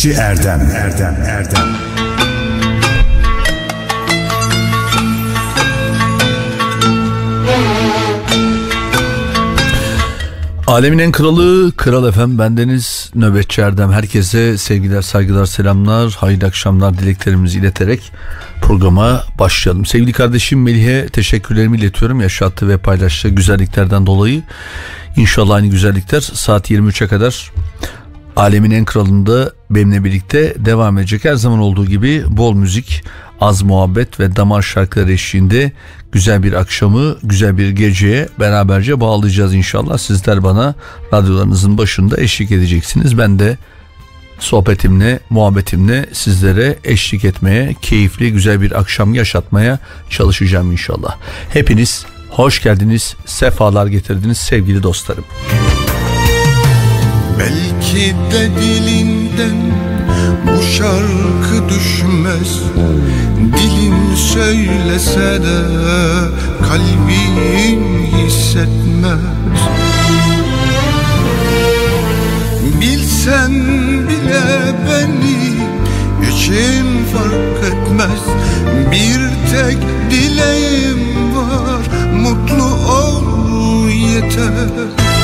Nöbetçi Erdem Erdem Erdem Alemin en kralı, kral efem bendeniz Nöbetçi Erdem. Herkese sevgiler, saygılar, selamlar, hayırlı akşamlar dileklerimizi ileterek programa başlayalım. Sevgili kardeşim Melih'e teşekkürlerimi iletiyorum. Yaşattığı ve paylaştığı güzelliklerden dolayı. İnşallah aynı güzellikler saat 23'e kadar Alemin en kralında benimle birlikte devam edecek. Her zaman olduğu gibi bol müzik, az muhabbet ve damar şarkıları eşliğinde güzel bir akşamı, güzel bir geceye beraberce bağlayacağız inşallah. Sizler bana radyolarınızın başında eşlik edeceksiniz. Ben de sohbetimle, muhabbetimle sizlere eşlik etmeye, keyifli güzel bir akşam yaşatmaya çalışacağım inşallah. Hepiniz hoş geldiniz, sefalar getirdiniz sevgili dostlarım. Belki de dilinden bu şarkı düşmez. Dilin söylese de kalbin hissetmez. Bilsen bile beni için fark etmez. Bir tek dileğim var mutlu ol yeter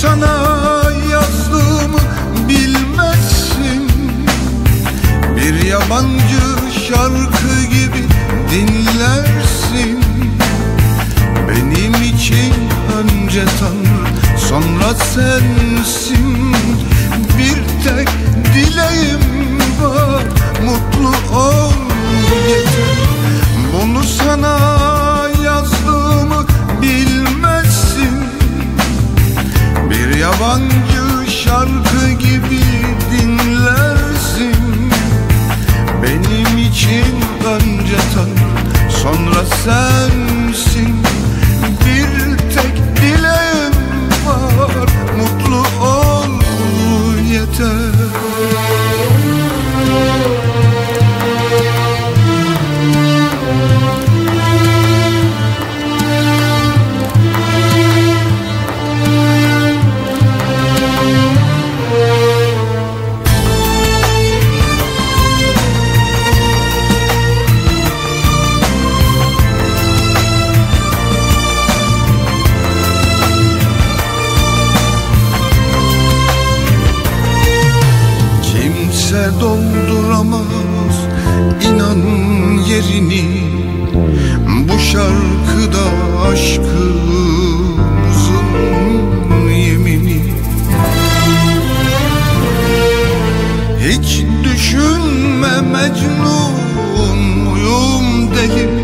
sana yazdığımı bilmezsin. Bir yabancı şarkı gibi dinlersin. Benim için önce Tanrı sonra sensin. Bir tek dileğim var mutlu ol yeter. Bunu sana yabancı şarkı gibi dinlersin. Benim için önce Tanrı sonra sensin. Bir tek dileğim var. Mutlu ol yeter yerini Bu şarkıda aşkımızın yemini. Hiç düşünme Mecnun muyum değil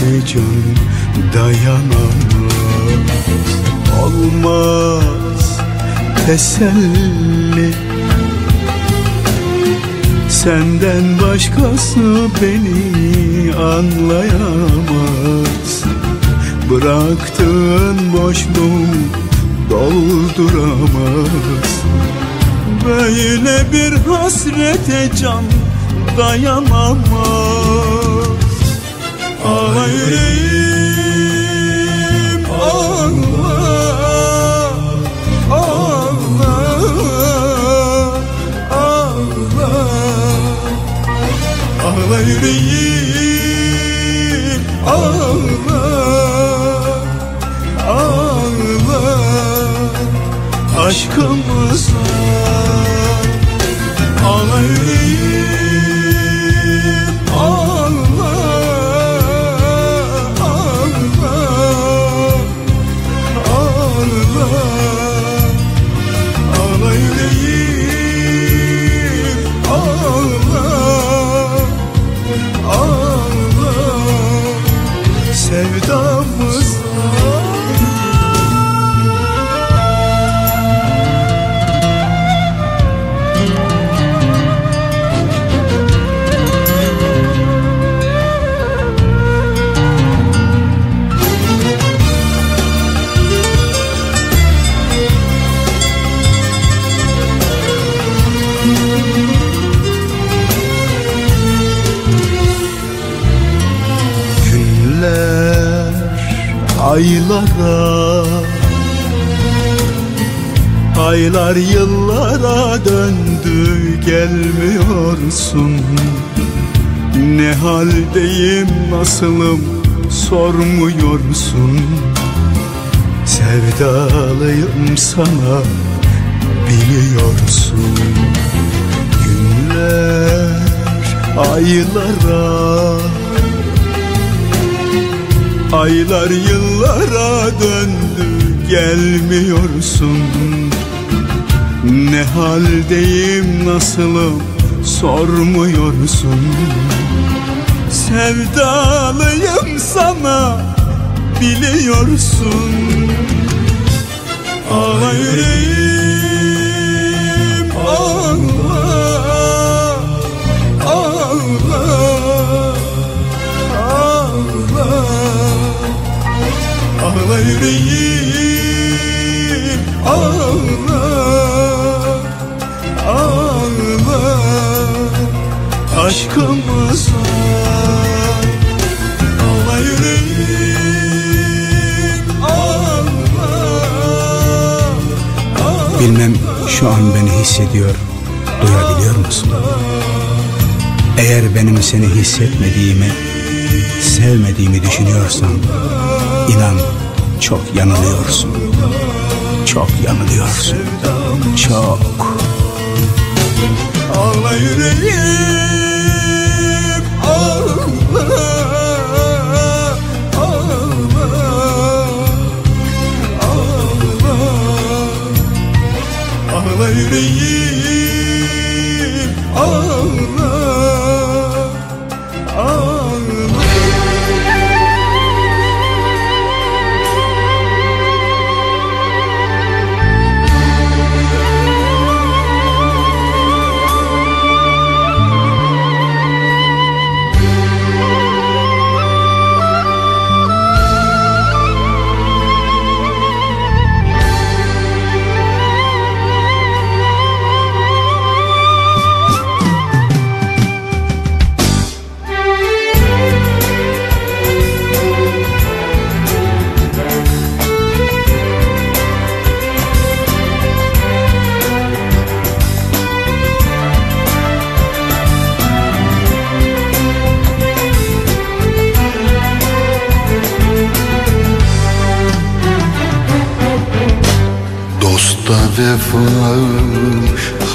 hasrete can dayanamaz Olmaz teselli. Senden başkası beni anlayamaz. Bıraktığın boşluğu dolduramaz. Böyle bir hasrete can dayanamaz Ah yüreğim ağla Ağla Ağla Ağla yüreğim Ağla Ağla. Aşkımıza Ağla yüreğim aylara. Aylar yıllara döndü gelmiyorsun. Ne haldeyim nasılım sormuyorsun. Sevdalıyım sana biliyorsun. Günler aylara Aylar yıllara döndü gelmiyorsun. Ne haldeyim nasılım sormuyorsun. Sevdalıyım sana biliyorsun. Ağla yüreğim Ağla yüreğim Ağla Ağla. Aşkımıza Bilmem şu an beni hissediyor, duyabiliyor musun? Eğer benim seni hissetmediğimi, sevmediğimi düşünüyorsan, inan çok yanılıyorsun. Çok yanılıyorsun. Çok. Ağla yüreğim Ağla Ağla Ağla yüreğim Dosta vefa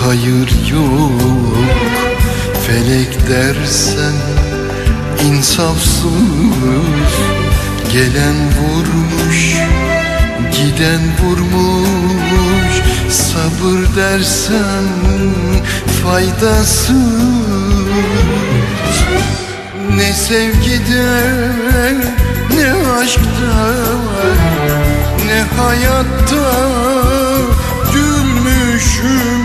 hayır yok. Felek dersen insafsız. Gelen vurmuş Giden vurmuş. Sabır dersen faydasız. Ne sevgide ne aşkta Ne hayatta gülmüşüm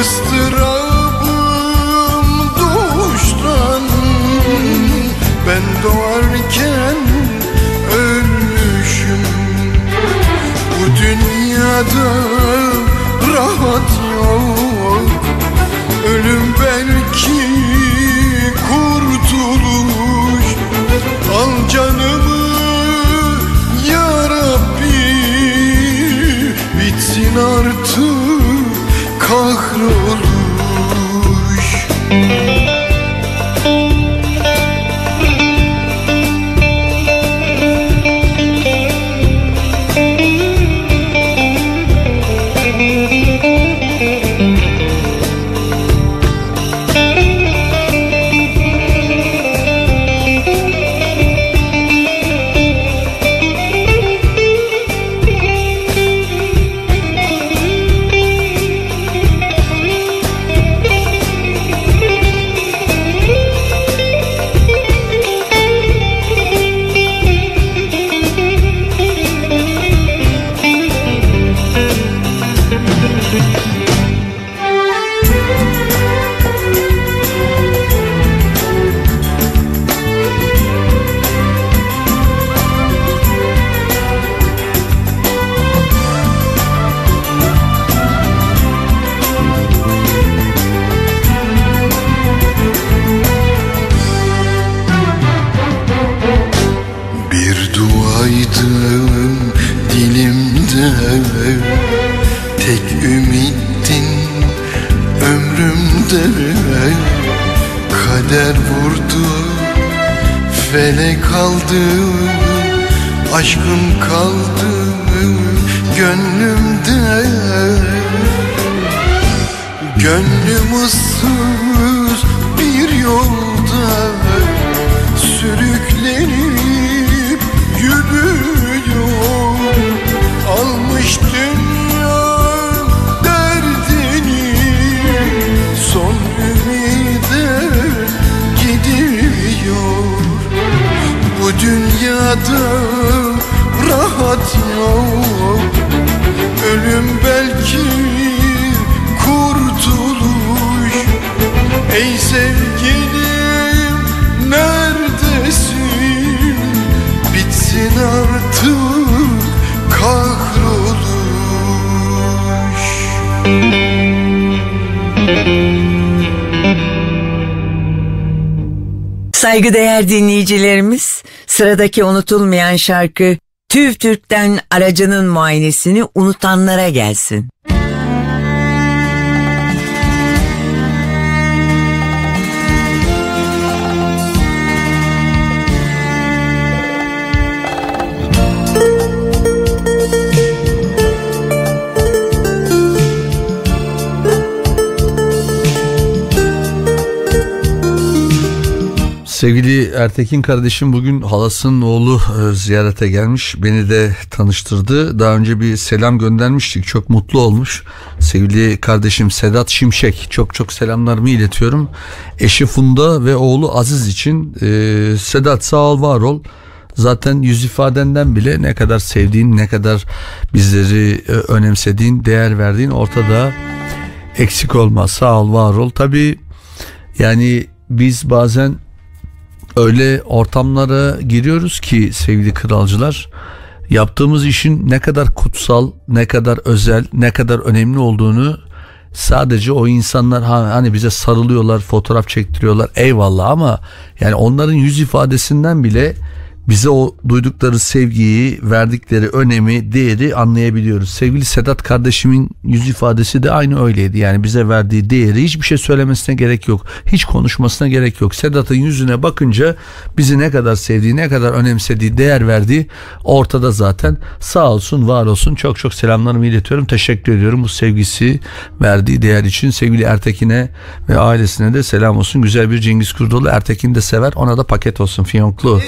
ıstırabım doğuştan. Ben doğarken ölmüşüm. Bu dünyada rahat artık kahroluş come sıradaki unutulmayan şarkı TÜV TÜRK'ten aracının muayenesini unutanlara gelsin. Sevgili Ertekin kardeşim bugün halasının oğlu e, ziyarete gelmiş. Beni de tanıştırdı. Daha önce bir selam göndermiştik. Çok mutlu olmuş. Sevgili kardeşim Sedat Şimşek. Çok çok selamlarımı iletiyorum. Eşi Funda ve oğlu Aziz için. E, Sedat sağ ol var ol. Zaten yüz ifadenden bile ne kadar sevdiğin, ne kadar bizleri e, önemsediğin, değer verdiğin ortada. Eksik olma, sağ ol, var ol. Tabii yani biz bazen öyle ortamlara giriyoruz ki sevgili kralcılar yaptığımız işin ne kadar kutsal, ne kadar özel, ne kadar önemli olduğunu sadece o insanlar ha- hani bize sarılıyorlar, fotoğraf çektiriyorlar eyvallah ama yani onların yüz ifadesinden bile bize o duydukları sevgiyi, verdikleri önemi, değeri anlayabiliyoruz. Sevgili Sedat kardeşimin yüz ifadesi de aynı öyleydi. Yani bize verdiği değeri hiçbir şey söylemesine gerek yok. Hiç konuşmasına gerek yok. Sedat'ın yüzüne bakınca bizi ne kadar sevdiği, ne kadar önemsediği, değer verdiği ortada zaten. Sağ olsun, var olsun. Çok çok selamlarımı iletiyorum. Teşekkür ediyorum bu sevgisi, verdiği değer için. Sevgili Ertekin'e ve ailesine de selam olsun. Güzel bir Cengiz Kurdoğlu. Ertekin de sever. Ona da paket olsun fiyonklu.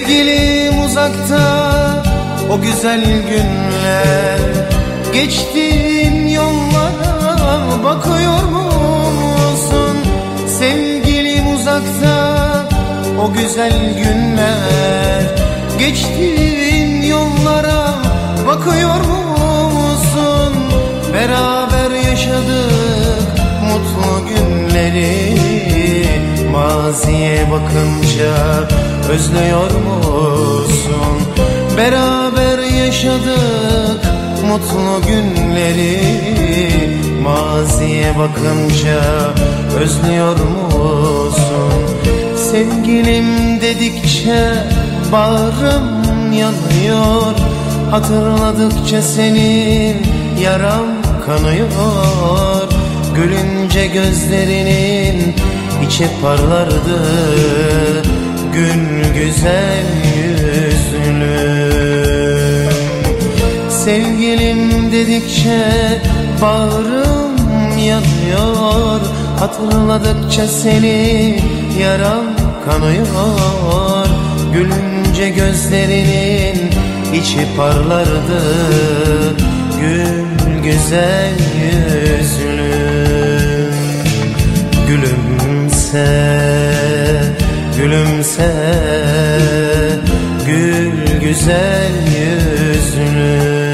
Sevgilim uzakta o güzel günler Geçtiğin yollara bakıyor musun? Sevgilim uzakta o güzel günler Geçtiğin yollara bakıyor musun? Beraber yaşadık mutlu günleri Maziye bakınca özlüyor musun? Beraber yaşadık mutlu günleri Maziye bakınca özlüyor musun? Sevgilim dedikçe bağrım yanıyor Hatırladıkça senin yaram kanıyor Gülünce gözlerinin içi parlardı. Gün güzel yüzlü. Sevgilim dedikçe bağrım yanıyor. Hatırladıkça seni yaram kanıyor. Gülünce gözlerinin içi parlardı. Gül güzel yüzlüm Gülümse, gülümse. Gül güzel yüzlüm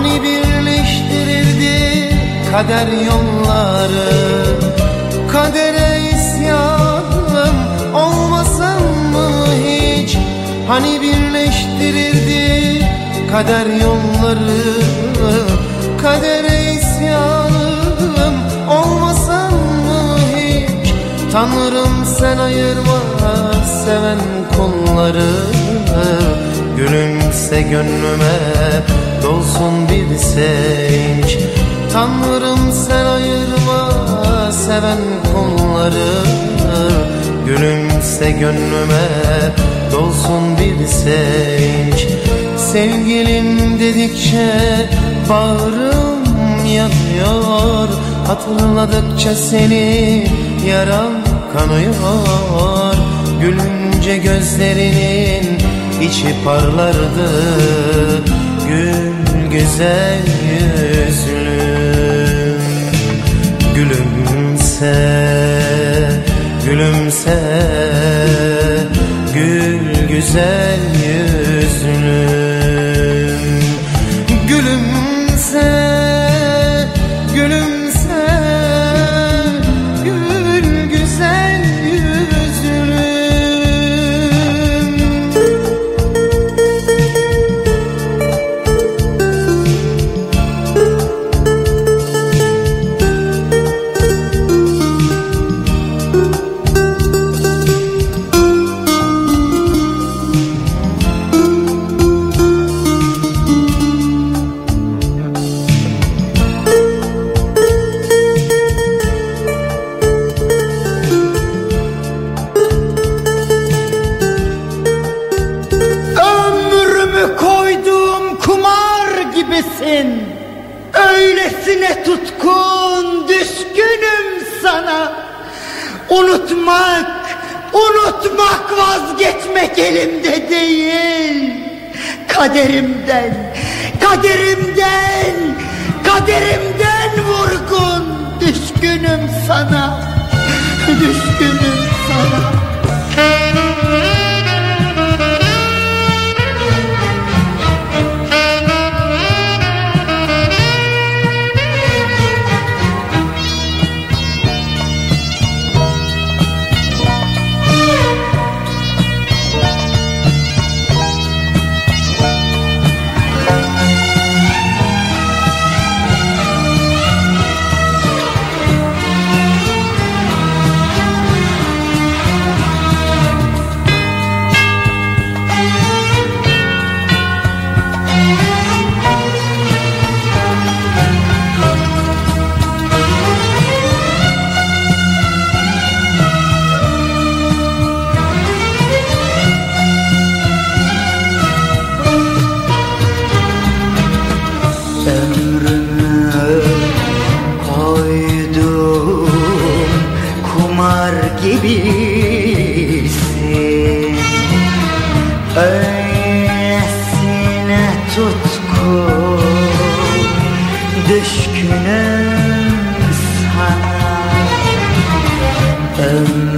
Hani birleştirirdi kader yolları? Kadere isyanım olmasam mı hiç? Hani birleştirirdi kader yolları? Kadere isyanım olmasam mı hiç? Tanrım sen ayırma seven kulları. Gülümse gönlüme dolsun bir sevinç Tanrım sen ayırma seven kulları Gülümse gönlüme dolsun bir sevinç Sevgilim dedikçe bağrım yanıyor. Hatırladıkça seni yaram kanıyor. Gülünce gözlerinin içi parlardı. Gül güzel yüzlüm Gülümse, gülümse Gül güzel yüzlüm Gülümse, kaderimden Kaderimden Kaderimden vurgun. Düşkünüm sana Düşkünüm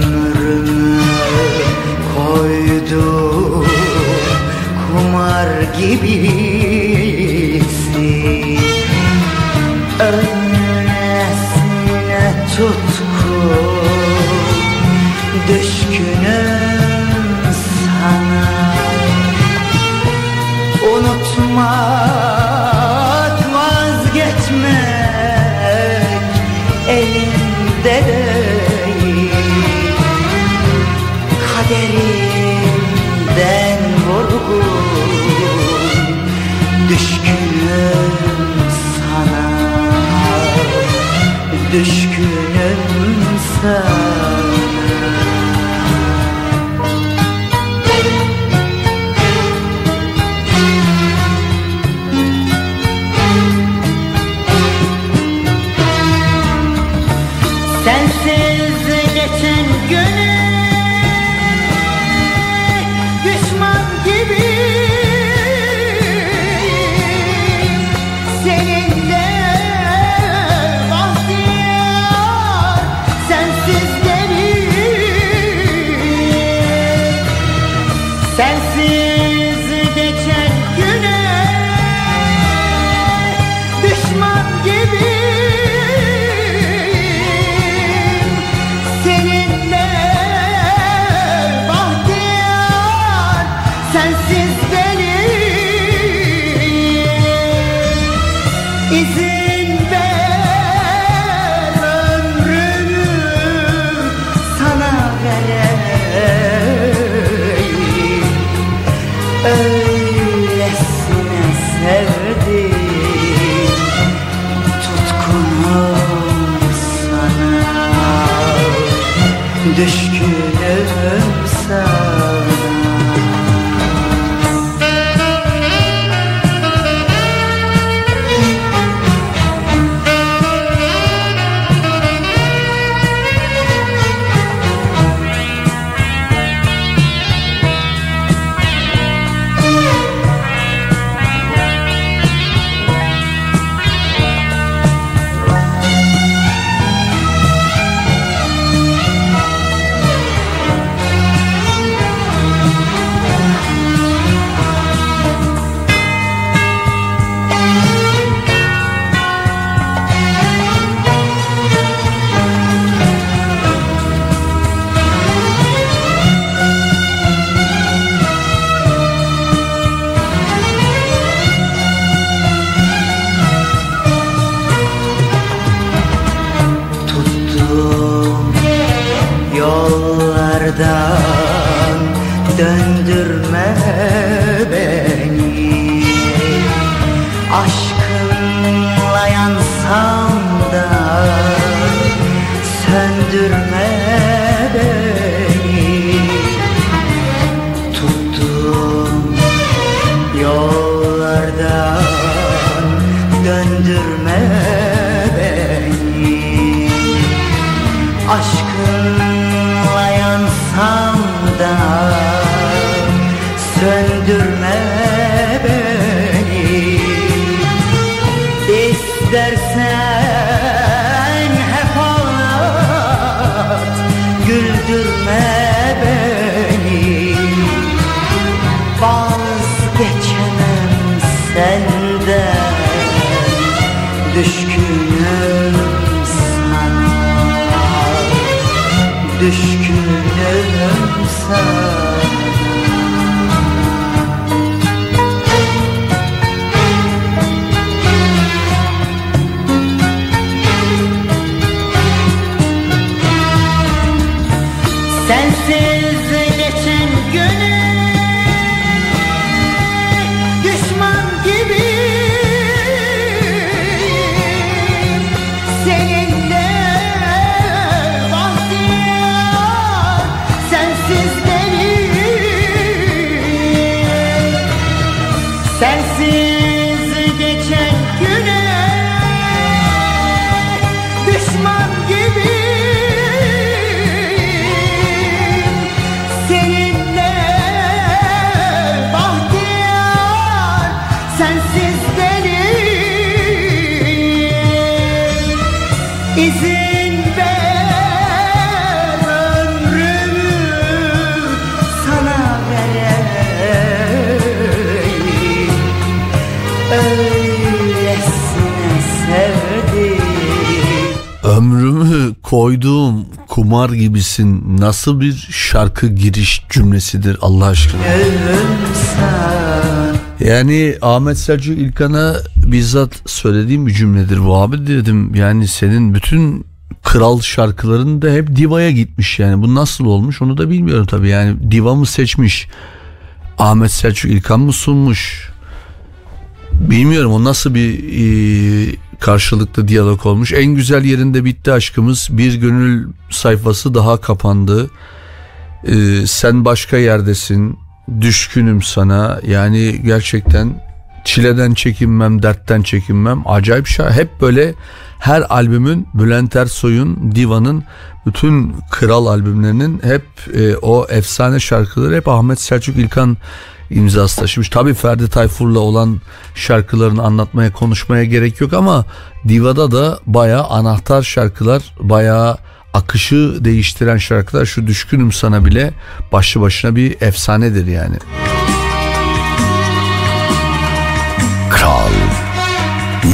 ömrümü koydu kumar gibi. Kumar gibisin nasıl bir şarkı giriş cümlesidir Allah aşkına. Yani Ahmet Selçuk İlkan'a bizzat söylediğim bir cümledir bu abi dedim. Yani senin bütün kral şarkıların da hep divaya gitmiş yani. Bu nasıl olmuş onu da bilmiyorum tabii yani. Diva mı seçmiş? Ahmet Selçuk İlkan mı sunmuş? Bilmiyorum o nasıl bir e, karşılıklı diyalog olmuş. En güzel yerinde bitti aşkımız. Bir gönül sayfası daha kapandı. E, sen başka yerdesin. Düşkünüm sana. Yani gerçekten çileden çekinmem, dertten çekinmem. Acayip şey. Hep böyle her albümün Bülent Ersoy'un, Diva'nın bütün kral albümlerinin hep e, o efsane şarkıları hep Ahmet Selçuk İlkan imzası taşımış. Tabii Ferdi Tayfur'la olan şarkılarını anlatmaya, konuşmaya gerek yok ama Diva'da da bayağı anahtar şarkılar, bayağı akışı değiştiren şarkılar şu düşkünüm sana bile başlı başına bir efsanedir yani. Kral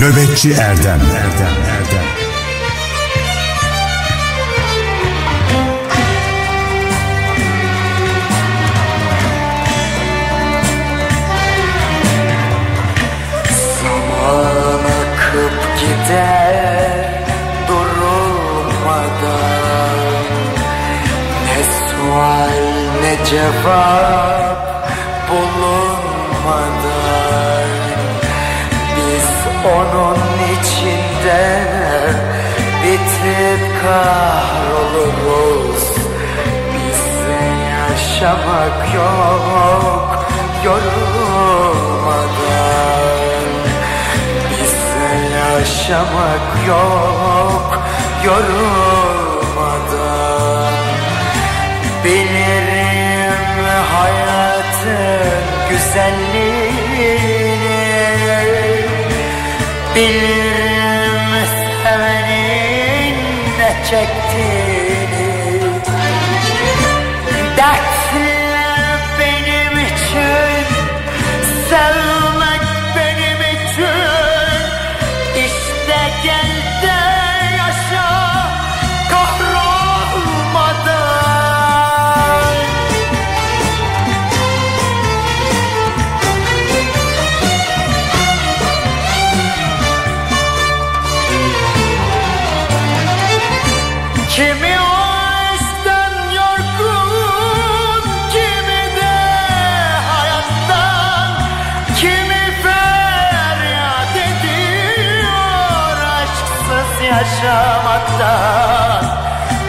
Nöbetçi Erdem Erdem Erdem cevap bulunmadan Biz onun içinde bitip kahroluruz. Bize yaşamak yok yorulmadan. Bize yaşamak yok yorulmadan güzelliğini Bilirim sevenin ne çektiğini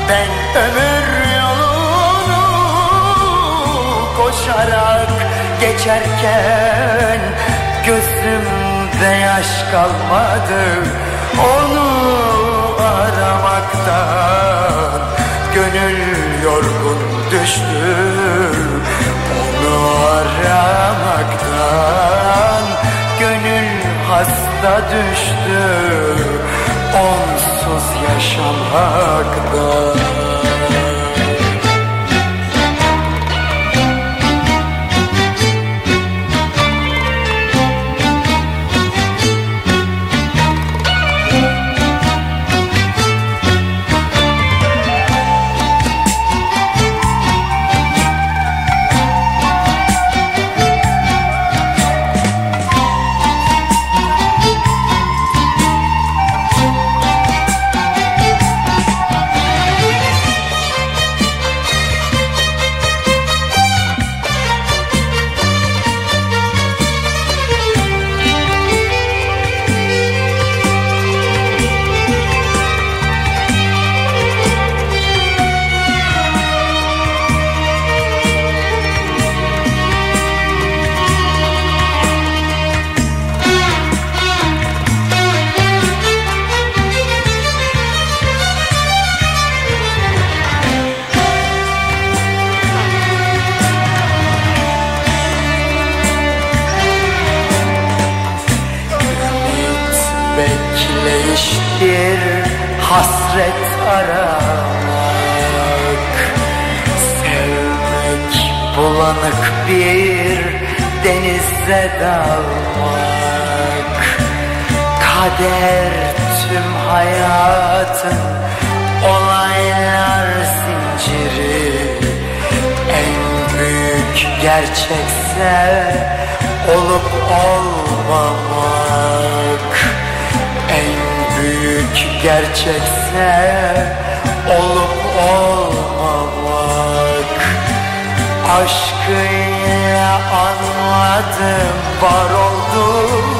Ben ömür yolunu koşarak geçerken gözümde yaş kalmadı onu aramaktan. Gönül yorgun düştü Onu aramaktan Gönül hasta düştü Onsuz yaşamaktan Ümit Kader tüm hayatın olaylar zinciri. En büyük gerçekse olup olmamak. En büyük gerçekse olup olmamak. Aşkıyla anladım var olduğumu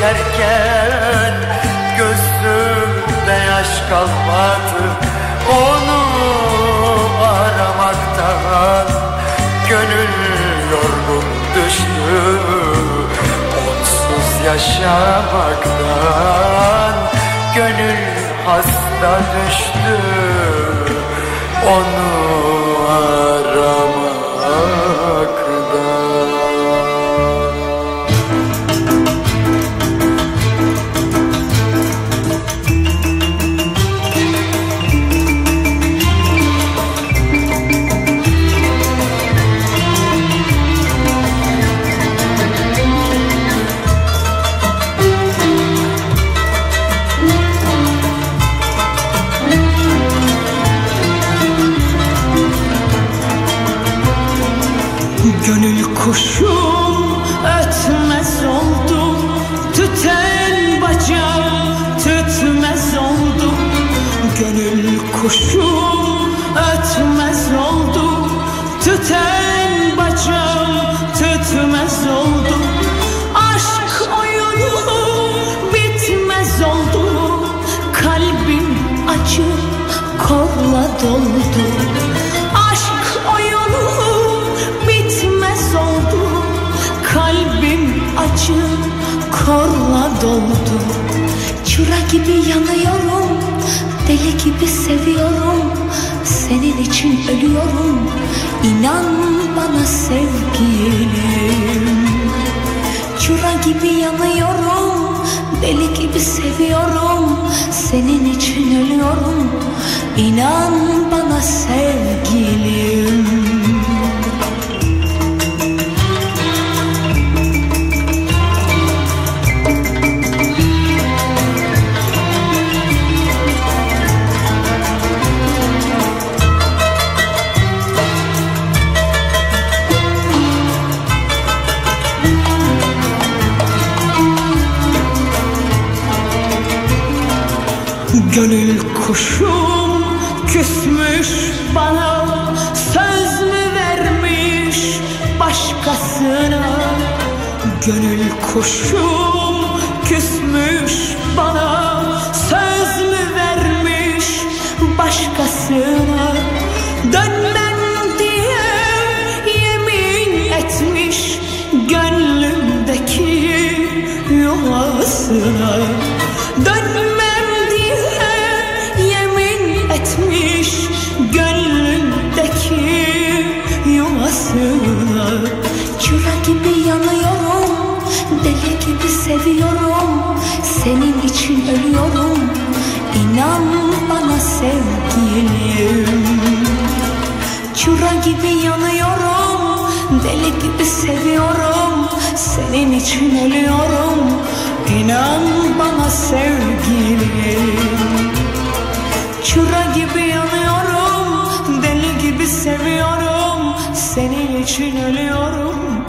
Geçerken gözümde yaş kalmadı. Onu aramaktan gönül yorgun düştü. Onsuz yaşamaktan gönül hasta düştü. Onu aramaktan ölüyorum İnan bana sevgilim. Çıra gibi yanıyorum Deli gibi seviyorum. Senin için ölüyorum. İnan bana sevgilim Gönül kuşum küsmüş bana Söz mü vermiş başkasına? Gönül kuşum küsmüş bana Söz mü vermiş başkasına? Dönmem diye yemin etmiş Gönlümdeki yuvasına için ölüyorum. İnan bana sevgilim. Çıra gibi yanıyorum Deli gibi seviyorum. Senin için ölüyorum.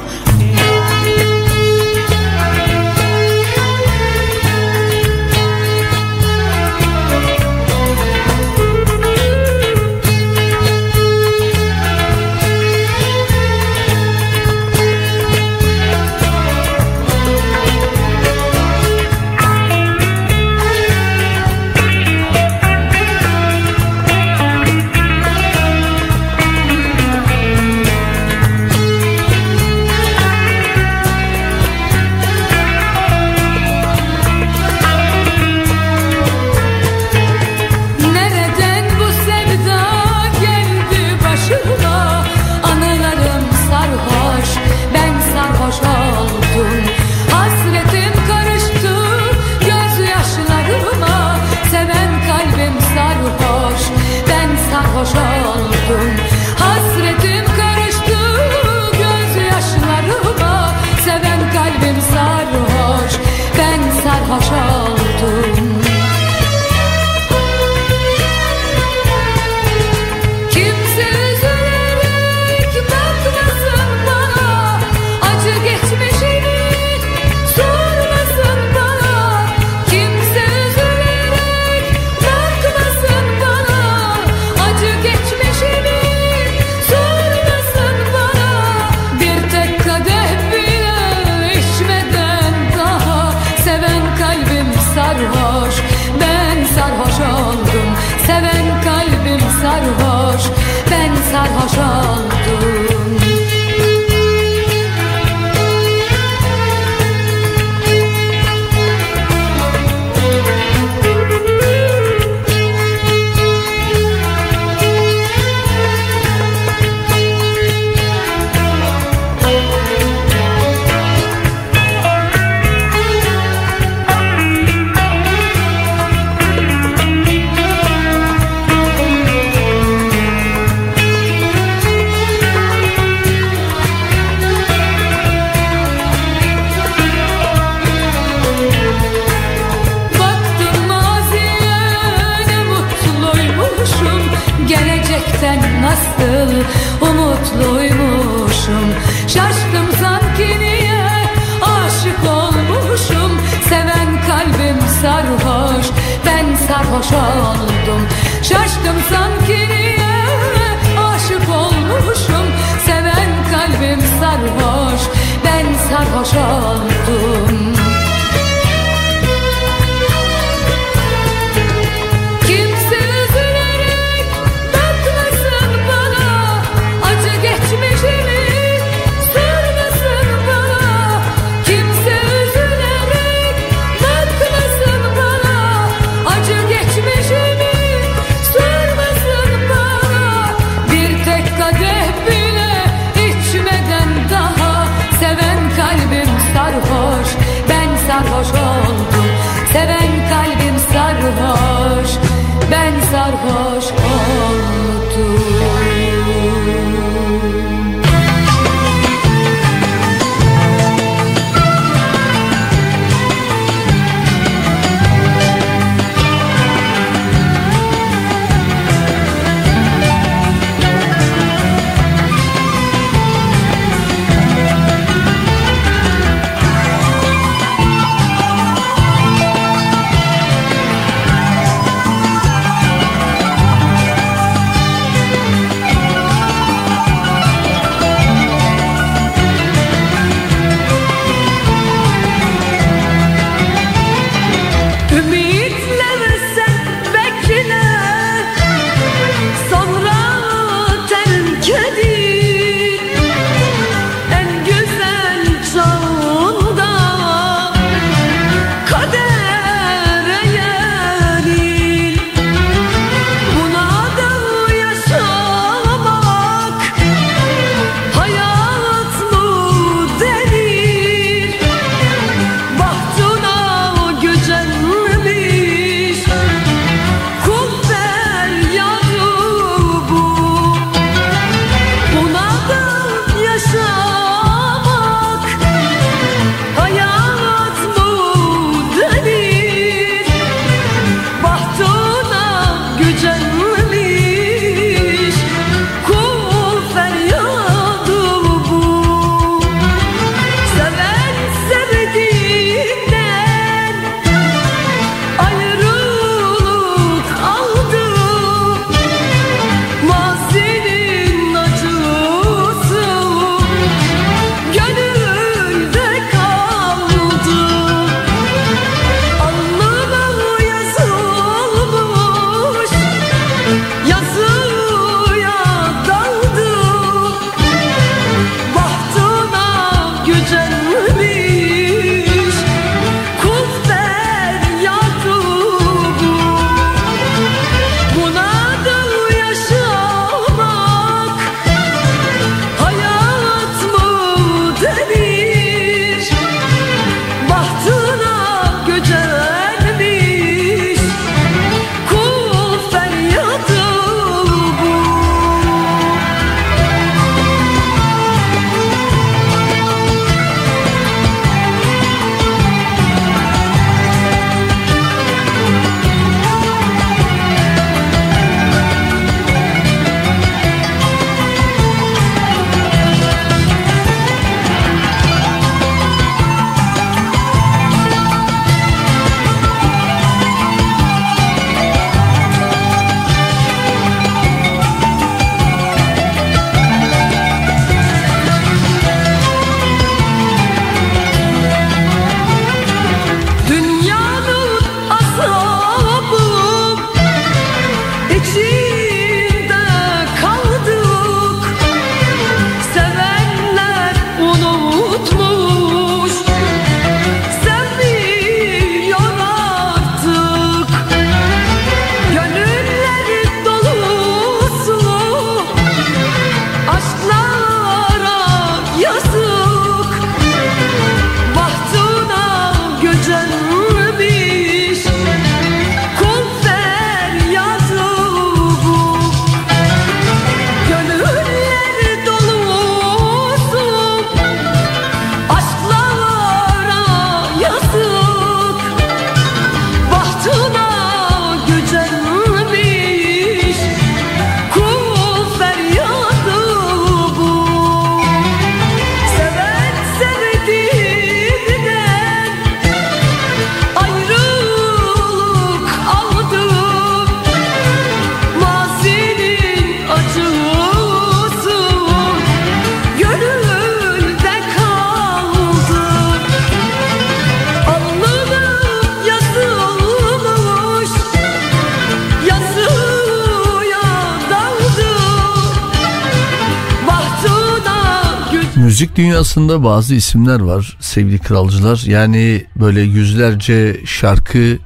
Müzik dünyasında bazı isimler var sevgili kralcılar. Yani böyle yüzlerce şarkı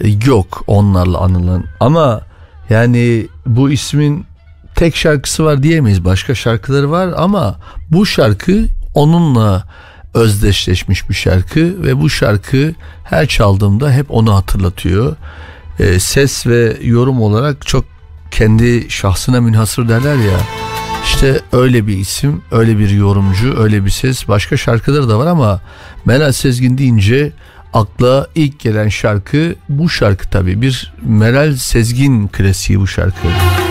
e, yok onlarla anılan. Ama yani bu ismin tek şarkısı var diyemeyiz. Başka şarkıları var ama bu şarkı onunla özdeşleşmiş bir şarkı ve bu şarkı her çaldığımda hep onu hatırlatıyor. E, ses ve yorum olarak çok kendi şahsına münhasır derler ya. İşte öyle bir isim, öyle bir yorumcu, öyle bir ses. Başka şarkıları da var ama Meral Sezgin deyince akla ilk gelen şarkı bu şarkı tabii. Bir Meral Sezgin klasiği bu şarkı. Dün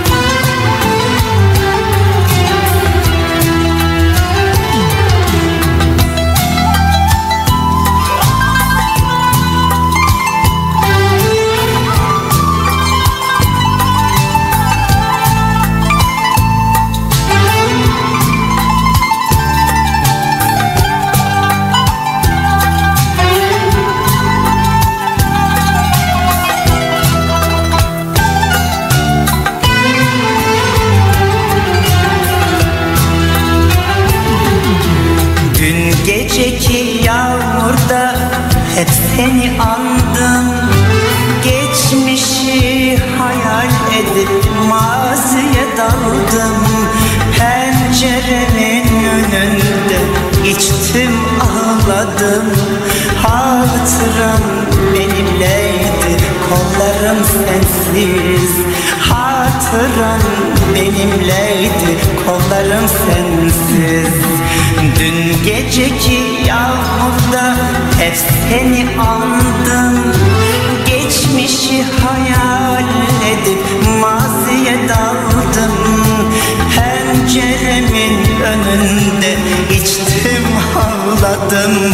ağladım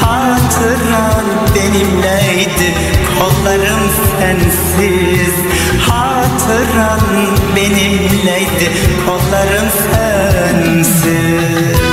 Hatıran benimleydi kollarım sensiz. Hatıran benimleydi kollarım sensiz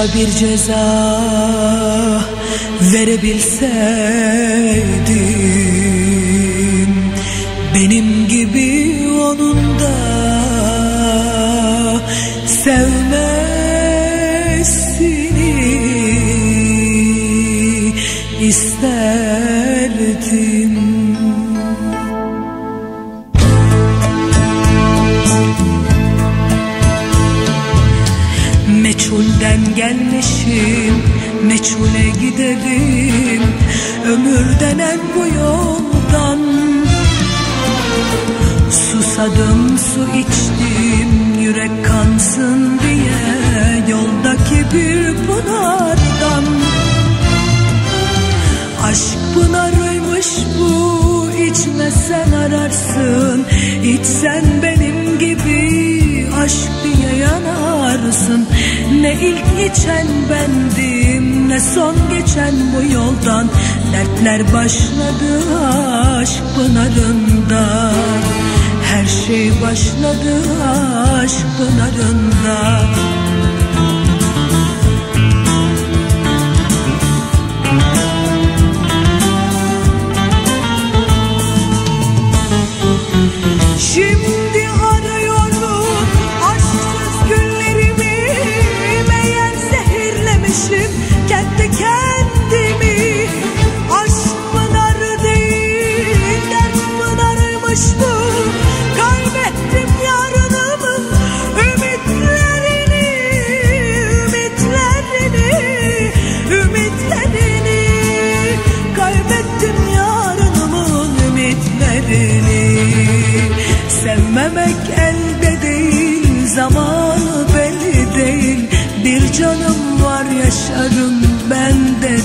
başka bir ceza verebilseydin su içtim Yürek kansın diye Yoldaki bir pınardan. Aşk pınarıymış bu içmesen ararsın İçsen benim gibi aşk diye yanarsın. Ne ilk içen bendim ne son geçen bu yoldan Dertler başladı aşk pınarında Her şey başladı aşk pınarında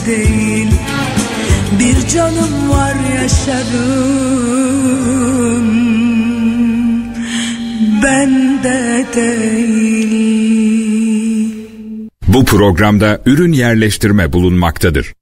değil. Bir canım var yaşarım. Bende değil. Bu programda ürün yerleştirme bulunmaktadır.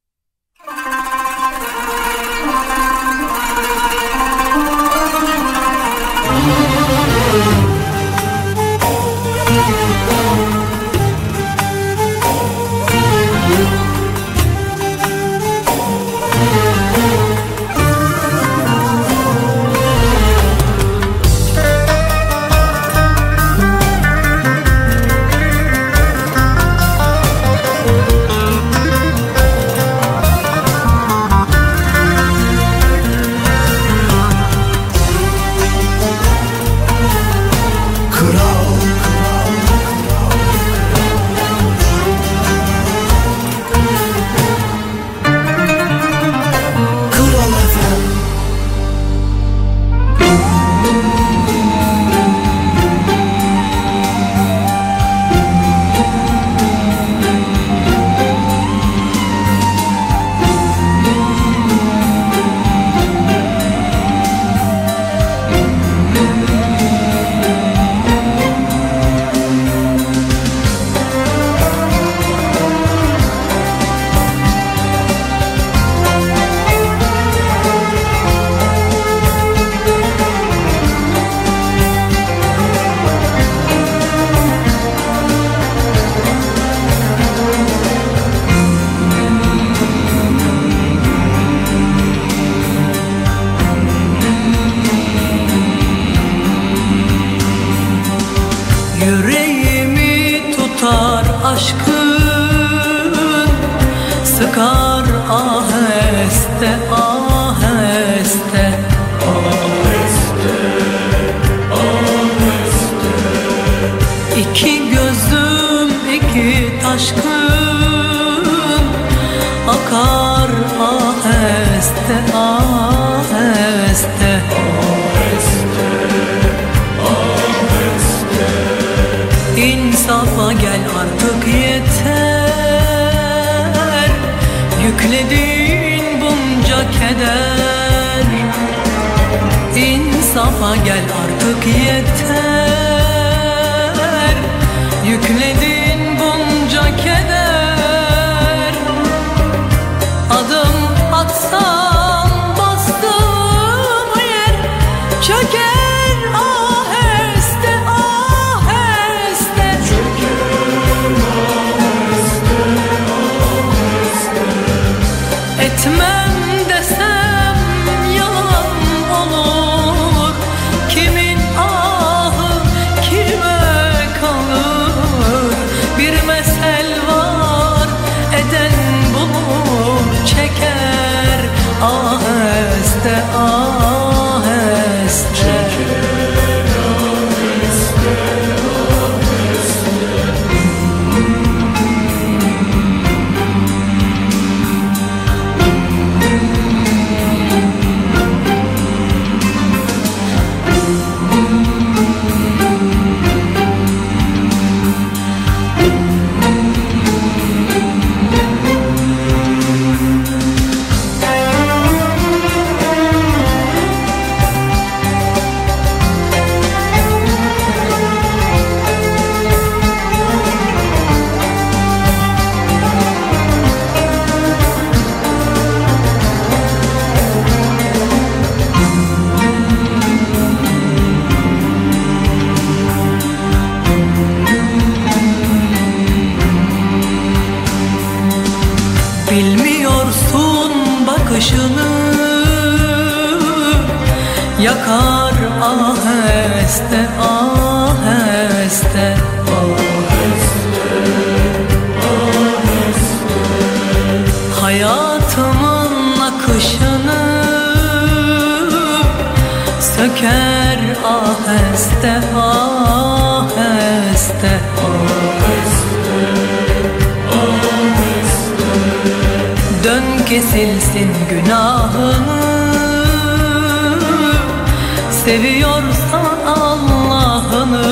Seviyorsan Allah'ını.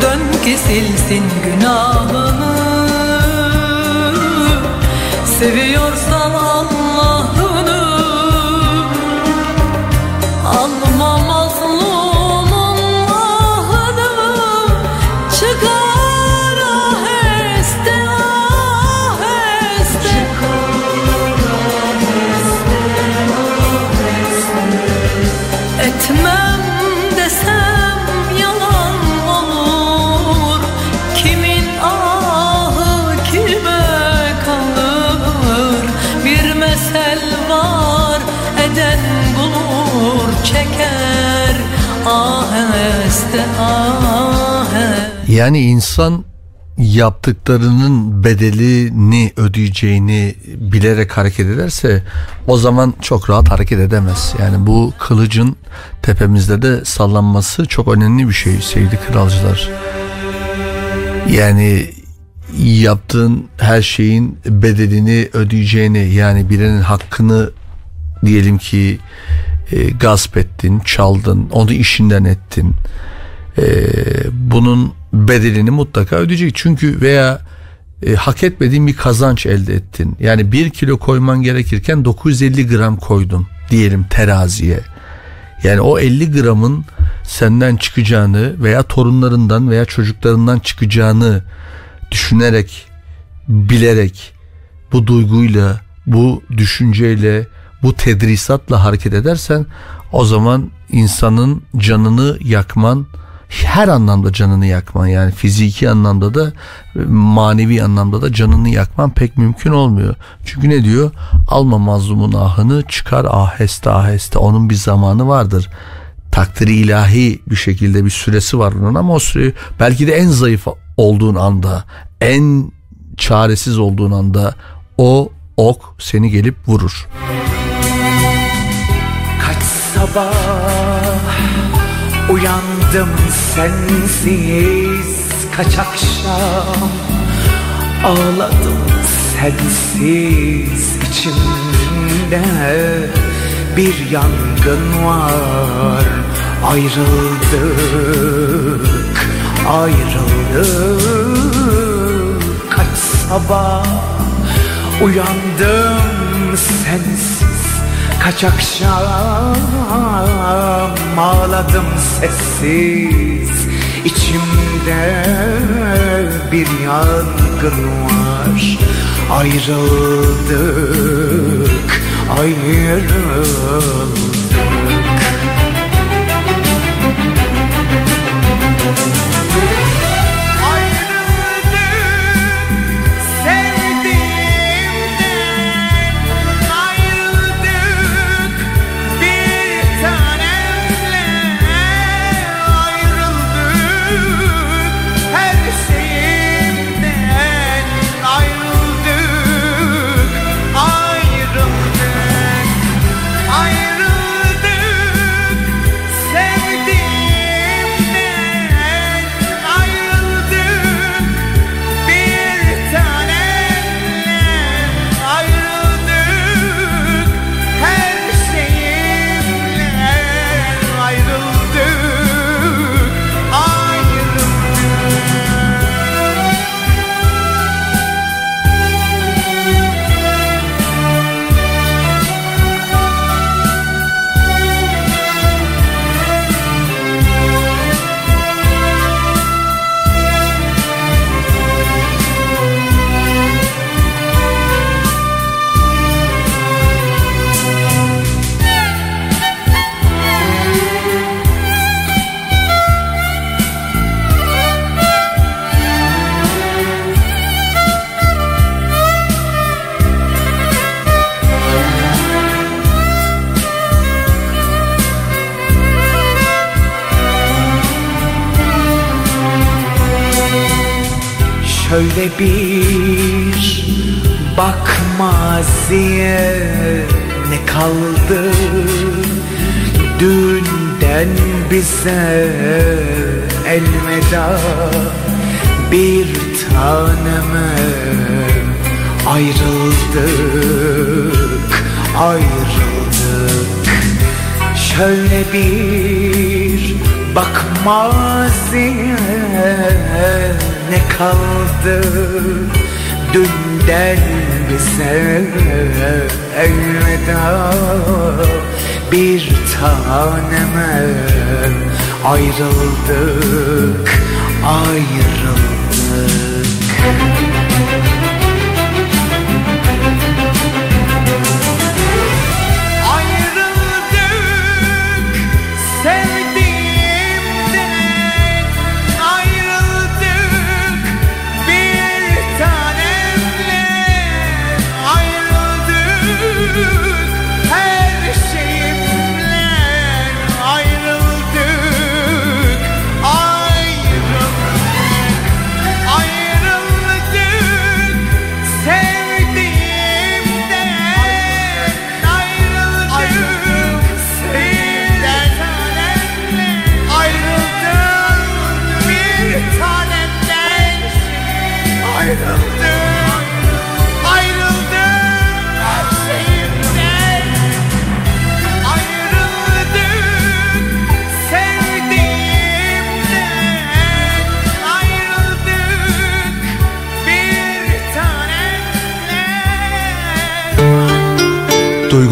Dön kesilsin günahını Yani insan yaptıklarının bedelini ödeyeceğini bilerek hareket ederse o zaman çok rahat hareket edemez. Yani bu kılıcın tepemizde de sallanması çok önemli bir şey sevgili kralcılar. Yani yaptığın her şeyin bedelini ödeyeceğini yani birinin hakkını diyelim ki e, gasp ettin, çaldın, onu işinden ettin. E, bunun bedelini mutlaka ödeyecek. Çünkü veya e, hak etmediğin bir kazanç elde ettin. Yani bir kilo koyman gerekirken 950 gram koydun diyelim teraziye. Yani o 50 gramın senden çıkacağını veya torunlarından veya çocuklarından çıkacağını düşünerek, bilerek, bu duyguyla, bu düşünceyle, bu tedrisatla hareket edersen o zaman insanın canını yakman her anlamda canını yakman yani fiziki anlamda da manevi anlamda da canını yakman pek mümkün olmuyor. Çünkü ne diyor? Alma mazlumun ahını çıkar aheste aheste onun bir zamanı vardır. Takdiri ilahi bir şekilde bir süresi var onun ama o süre belki de en zayıf olduğun anda en çaresiz olduğun anda o ok seni gelip vurur. Kaç sabah uyandım sensiz Kaç akşam ağladım sensiz içimde. Bir yangın var Ayrıldık, ayrıldık. Kaç sabah uyandım sensiz Kaç akşam ağladım sessiz. İçimde bir yangın var. Ayrıldık, ayrıldık bir bak ne kaldı Dünden bize? Elveda Bir taneme ayrıldık Ayrıldık. Şöyle bir bak kaldı. Dünden bize elveda. Bir taneme ayrıldık Ayrıldık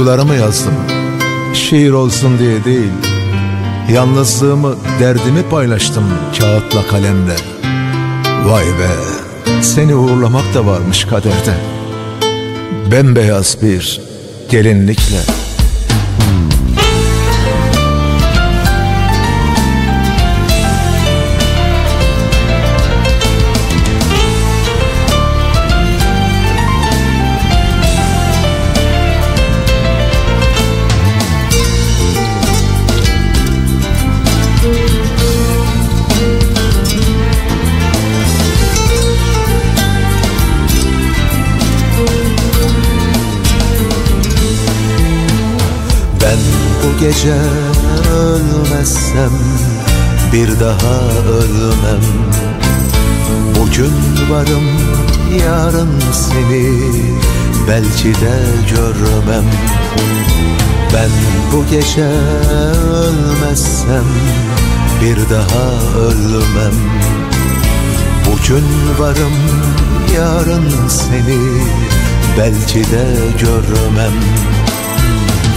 Duygularımı yazdım. Şiir olsun diye değil. Yalnızlığımı, derdimi paylaştım kağıtla kalemle. Vay be, seni uğurlamak da varmış kaderde. Bembeyaz bir gelinlikle. Gece ölmezsem bir daha ölmem. Bugün varım yarın seni belki de görmem. Ben bu gece ölmezsem bir daha ölmem. Bugün varım yarın seni belki de görmem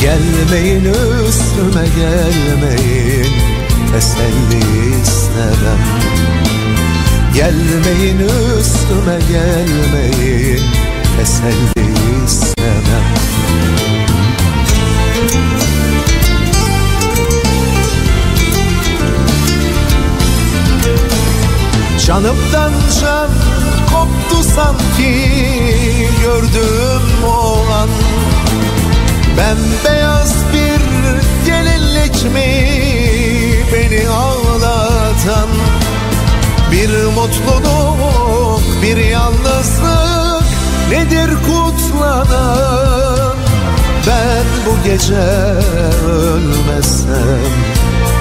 Gelmeyin üstüme gelmeyin. Teselli istemem. Gelmeyin üstüme gelmeyin. Teselli istemem. Canımdan can koptu sanki Gördüğüm o an Bembeyaz bir gelinlik mi beni ağlatan Bir mutluluk, bir yalnızlık nedir kutlanan? Ben bu gece ölmezsem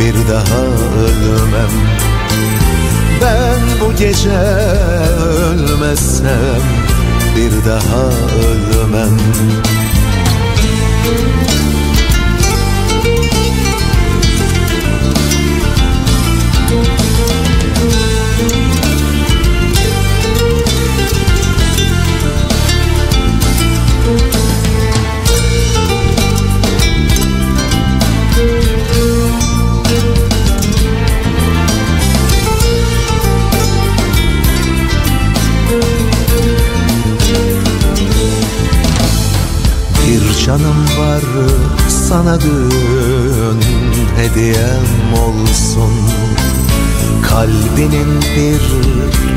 bir daha ölmem. Ben bu gece ölmezsem bir daha ölmem Bir sana dün hediyem olsun. Kalbinin bir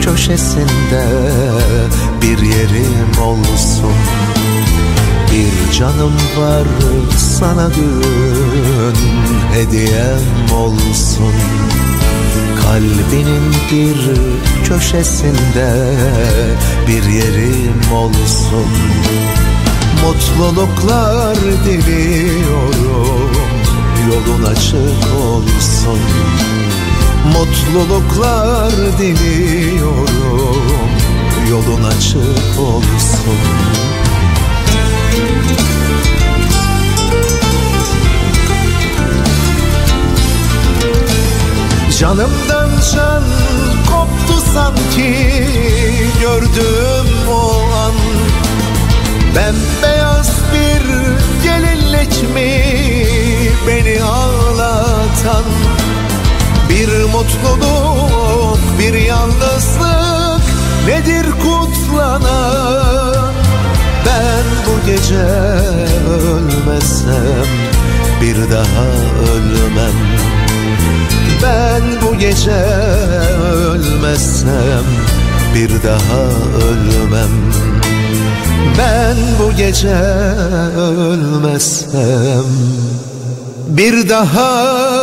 köşesinde bir yerim olsun. Bir canım var sana dün hediyem olsun. Kalbinin bir köşesinde bir yerim olsun Mutluluklar diliyorum. Yolun açık olsun. Mutluluklar diliyorum. Yolun açık olsun. Canımdan can koptu sanki. Gördüm o an Bembeyaz bir gelinlik mi Beni ağlatan Bir mutluluk bir yalnızlık Nedir kutlanan Ben bu gece ölmesem Bir daha ölmem. Ben bu gece ölmezsem bir daha ölmem Ben bu gece ölmezsem bir daha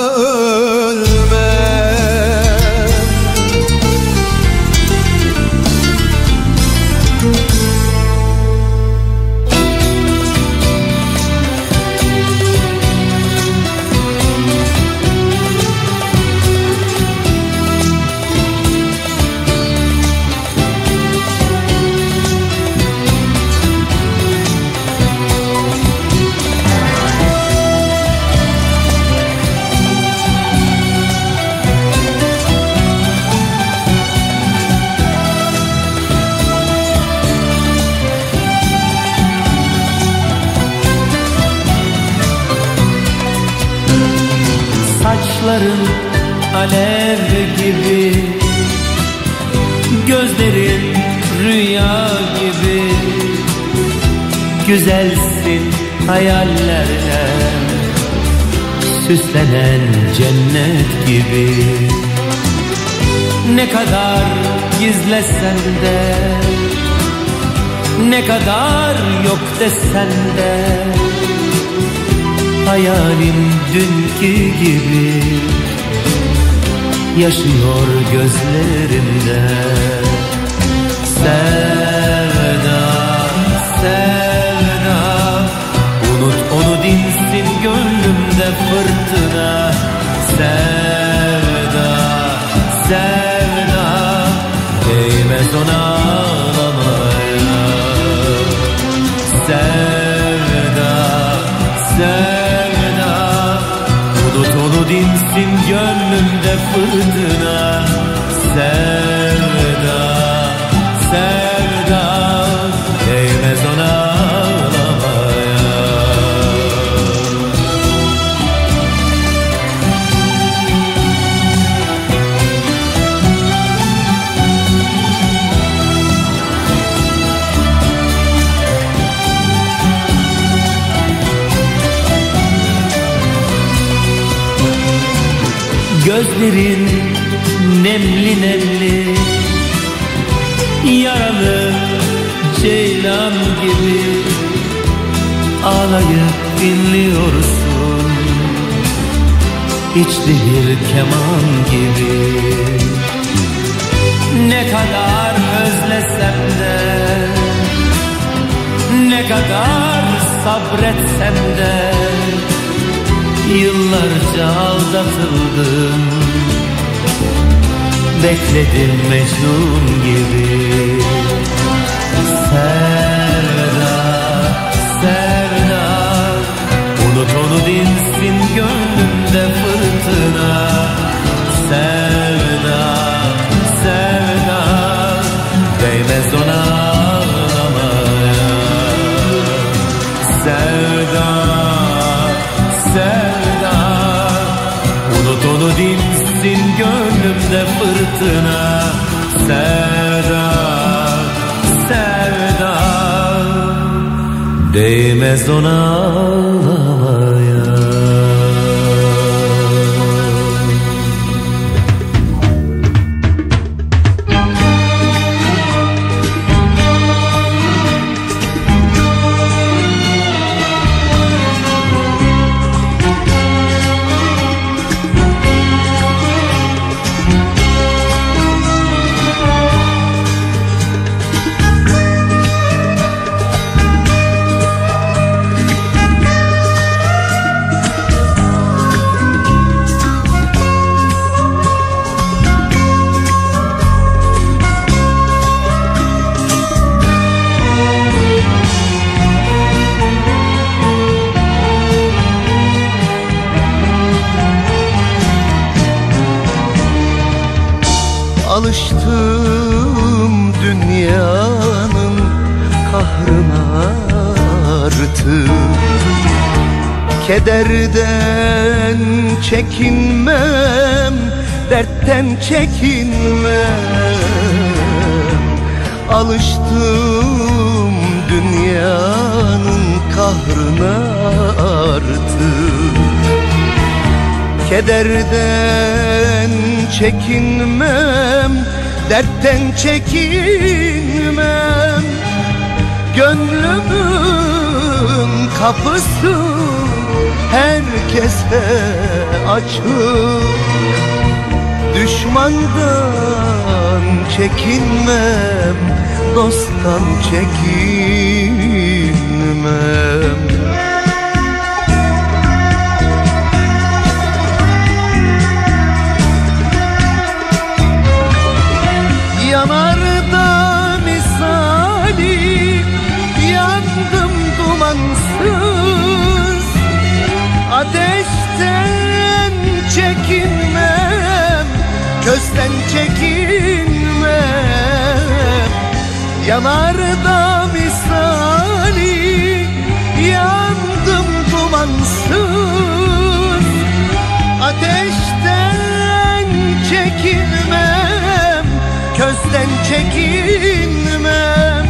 Güzelsin hayallerle. Süslenen cennet gibi. Ne kadar gizlesen de Ne kadar yok desen de. Hayalim dünkü gibi Yaşıyor gözlerimde. Sevda, fırtına Sevda, sevda. Değmez ona ağlamaya Sevda, sevda. Unut onu dinsin gönlümde fırtına Sevda, Gözlerin nemli nemli Yaralı ceylan gibi. Ağlayıp dinliyorsun İçli bir keman gibi. Ne kadar özlesem de Ne kadar sabretsem de Yıllarca aldatıldım Bekledim Mecnun gibi. Sevda, sevda Unut onu dinsin gönlümde fırtına Sevda, sevda. Değmez ona Alıştım dünyanın kahrına artık. Kederden çekinmem, dertten çekinmem. Alıştım dünyanın kahrına artık Kederden çekinmem, dertten çekinmem. Gönlümün kapısı herkese açık. Düşmandan çekinmem, dosttan çekinmem közden çekinmem Yanarda misali yandım dumansız. Ateşten çekinmem, közden çekinmem.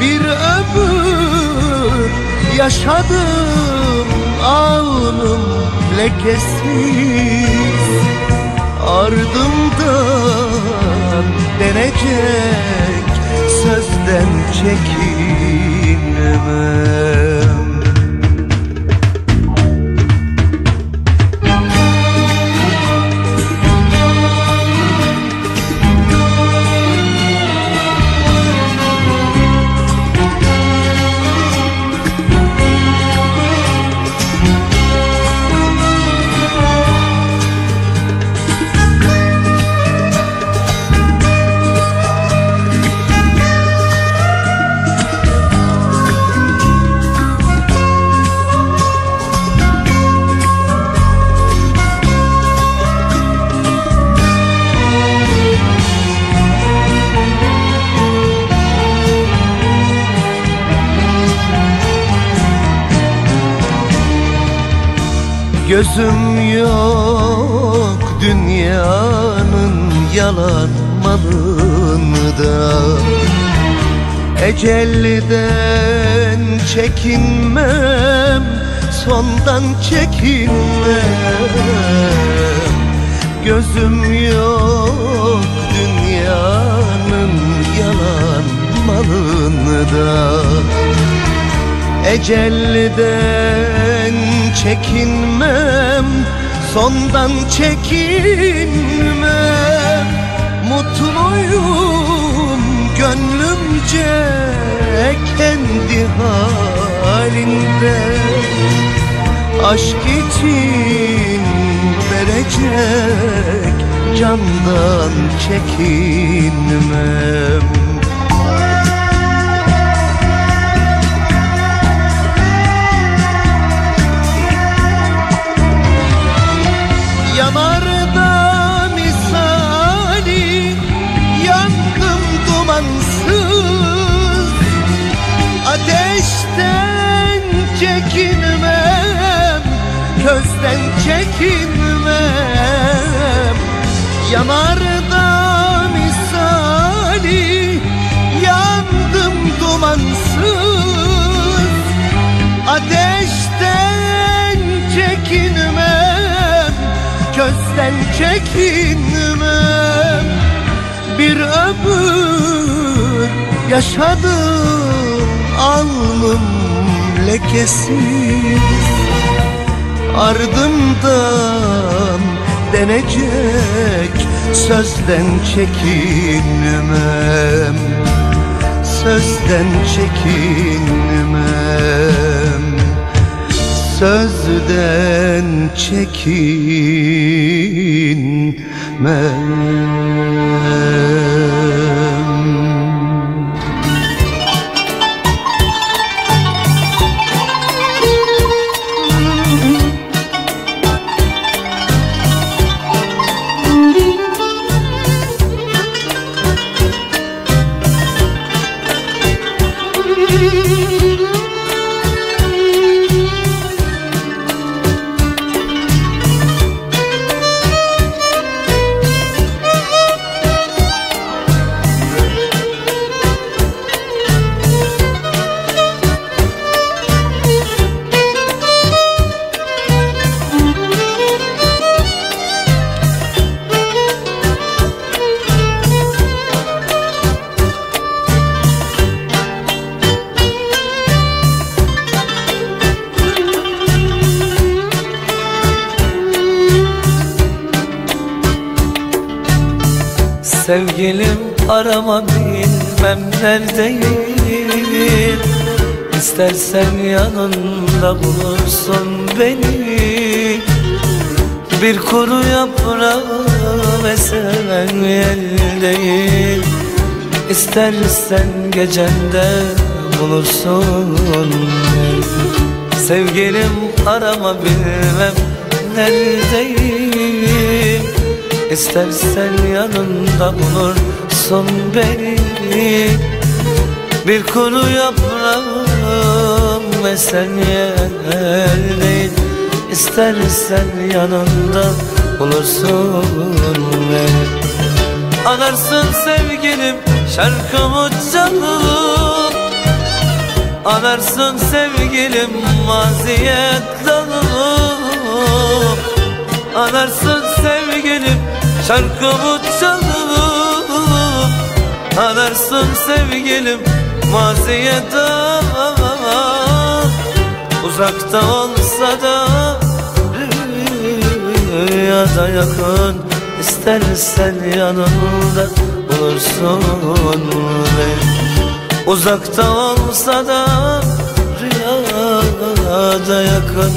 Bir ömür yaşadım alnım lekesiz Ardımdan denecek sözden çekinmem Gözüm yok dünyanın yalan malında Ecelden çekinmem, sondan çekinmem. Gözüm yok dünyanın yalan malında Ecelden çekinmem Sondan çekinmem. Mutluyum gönlümce kendi halinde. Aşk için verecek candan çekinmem Yanarda misali yandım dumansız. Ateşten çekinmem, közden çekinmem. Bir ömür yaşadım alnım lekesiz. Ardımdan denecek sözden çekinmem. Sözden çekinmem. Sözden çekinmem arama bilmem neredeyim. İstersen yanında bulursun beni. Bir kuru yaprağı meselen yeldeyim İstersen gecende bulursun beni. Sevgilim arama bilmem neredeyim. İstersen yanında bulursun beni Bir kuru yaprağım ve sen değil. İstersen yanında bulursun beni. Anarsın sevgilim şarkımı canım Anarsın sevgilim maziyet dalım Anarsın sevgilim şarkımı çalım Anarsın sevgilim maziye dalım Uzakta olsa da rüyada yakın. İstersen yanında bulursun. Beni Uzakta olsa da rüyada yakın.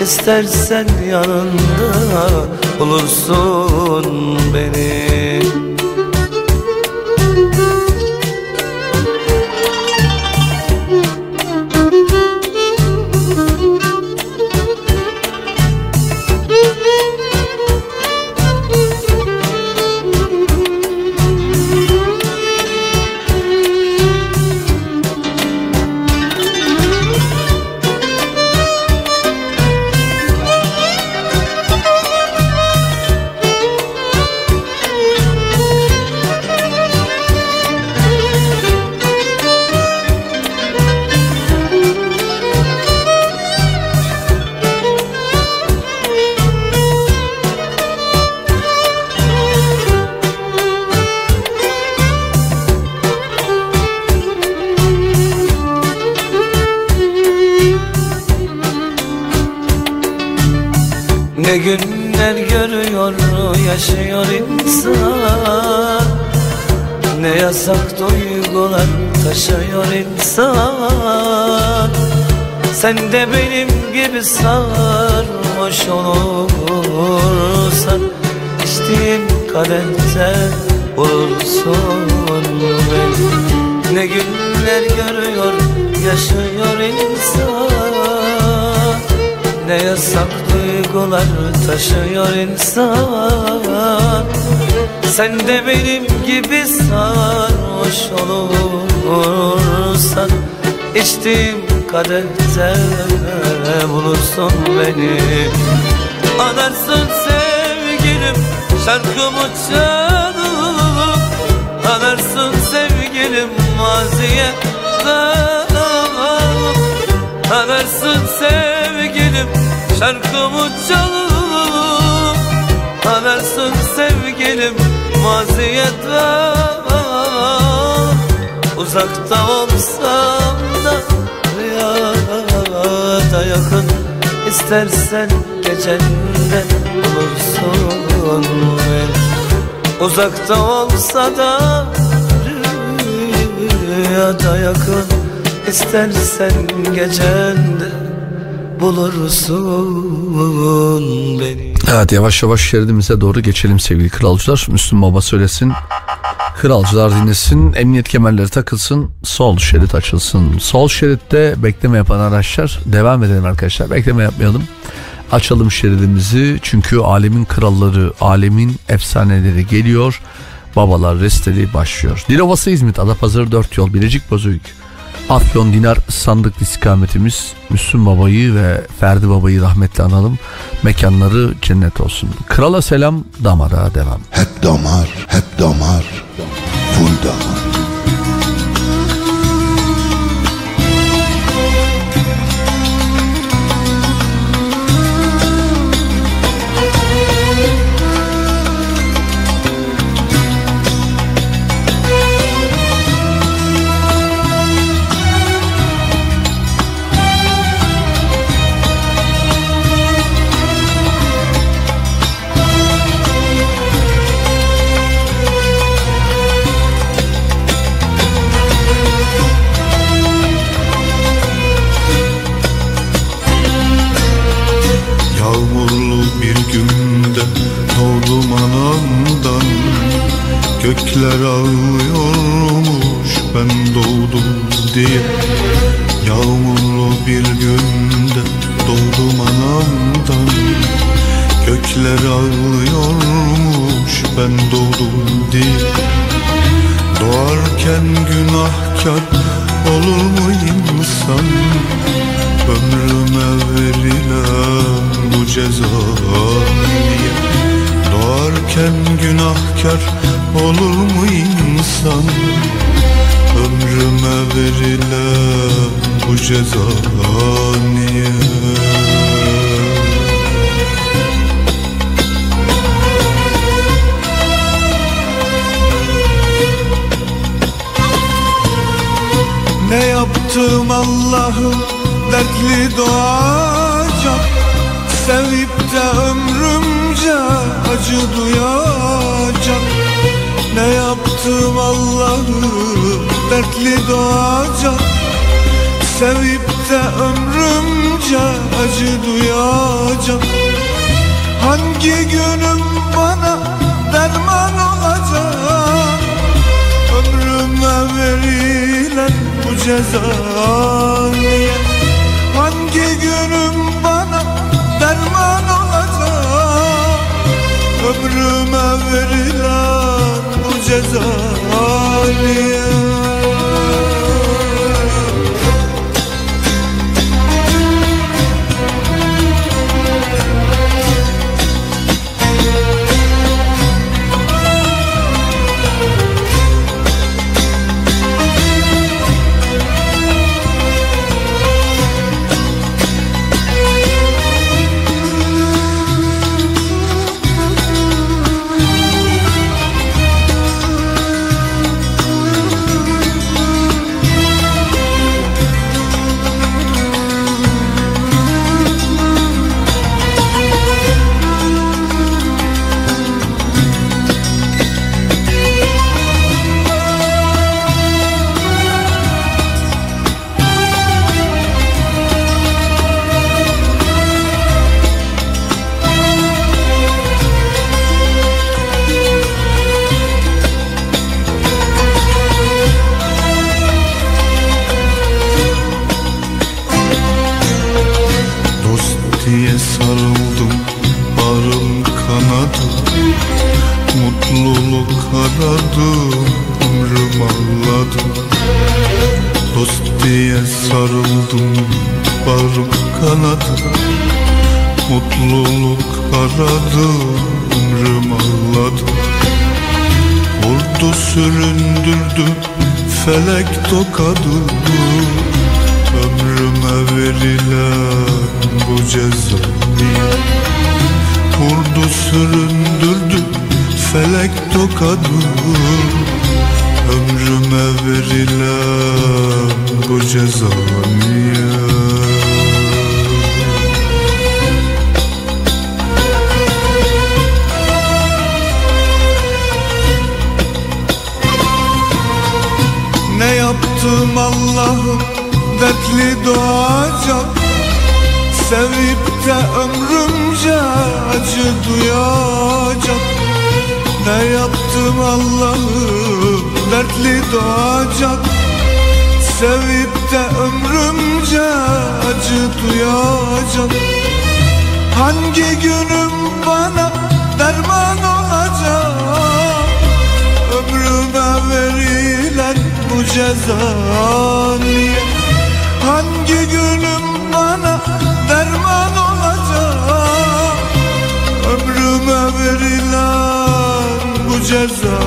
İstersen yanında bulursun beni İçtiğim kadehte bulursun beni. Anarsın sevgilim şarkımı çalıp Anarsın sevgilim maziye dalıp Anarsın sevgilim şarkımı çalıp Anarsın sevgilim maziye dalıp. Uzakta olsam da rüyada yakın İstersen gecende bulursun beni Uzakta olsa da rüyada yakın İstersen gecende bulursun beni Evet yavaş yavaş şeridimize doğru geçelim sevgili kralcılar. Müslüm Baba söylesin. Kralcılar dinlesin. Emniyet kemerleri takılsın. Sol şerit açılsın. Sol şeritte bekleme yapan araçlar devam edelim arkadaşlar. Bekleme yapmayalım. Açalım şeridimizi. Çünkü alemin kralları, alemin efsaneleri geliyor. Babalar resteli başlıyor. Dilovası İzmit, Adapazarı 4 yol, Bilecik Bozüyük. Afyon Dinar sandık istikametimiz Müslüm Baba'yı ve Ferdi Baba'yı rahmetle analım. Mekanları cennet olsun. Krala selam, damara devam. Hep damar, hep damar, Wunderhorn. Gökler ağlıyormuş ben doğdum diye. Yağmurlu bir günde doğdum anamdan. Gökler ağlıyormuş ben doğdum diye. Doğarken günahkar olur mu insan? Ömrüme verilen bu ceza niye Doğarken günahkar olur mu insan? Ömrüme verilen bu ceza niye? Ne yaptım Allah'ım dertli doğacak Sevip de ömrümce acı duyacak. Ne yaptım Allah'ım dertli doğacak. Sevip de ömrümce acı duyacak. Hangi günüm bana derman olacak? Ömrüme verilen bu ceza Hangi günüm Ömrüme verilen bu ceza niye Felek bu ceza niye Hangi günüm bana derman olacak? Ömrüme verilen bu ceza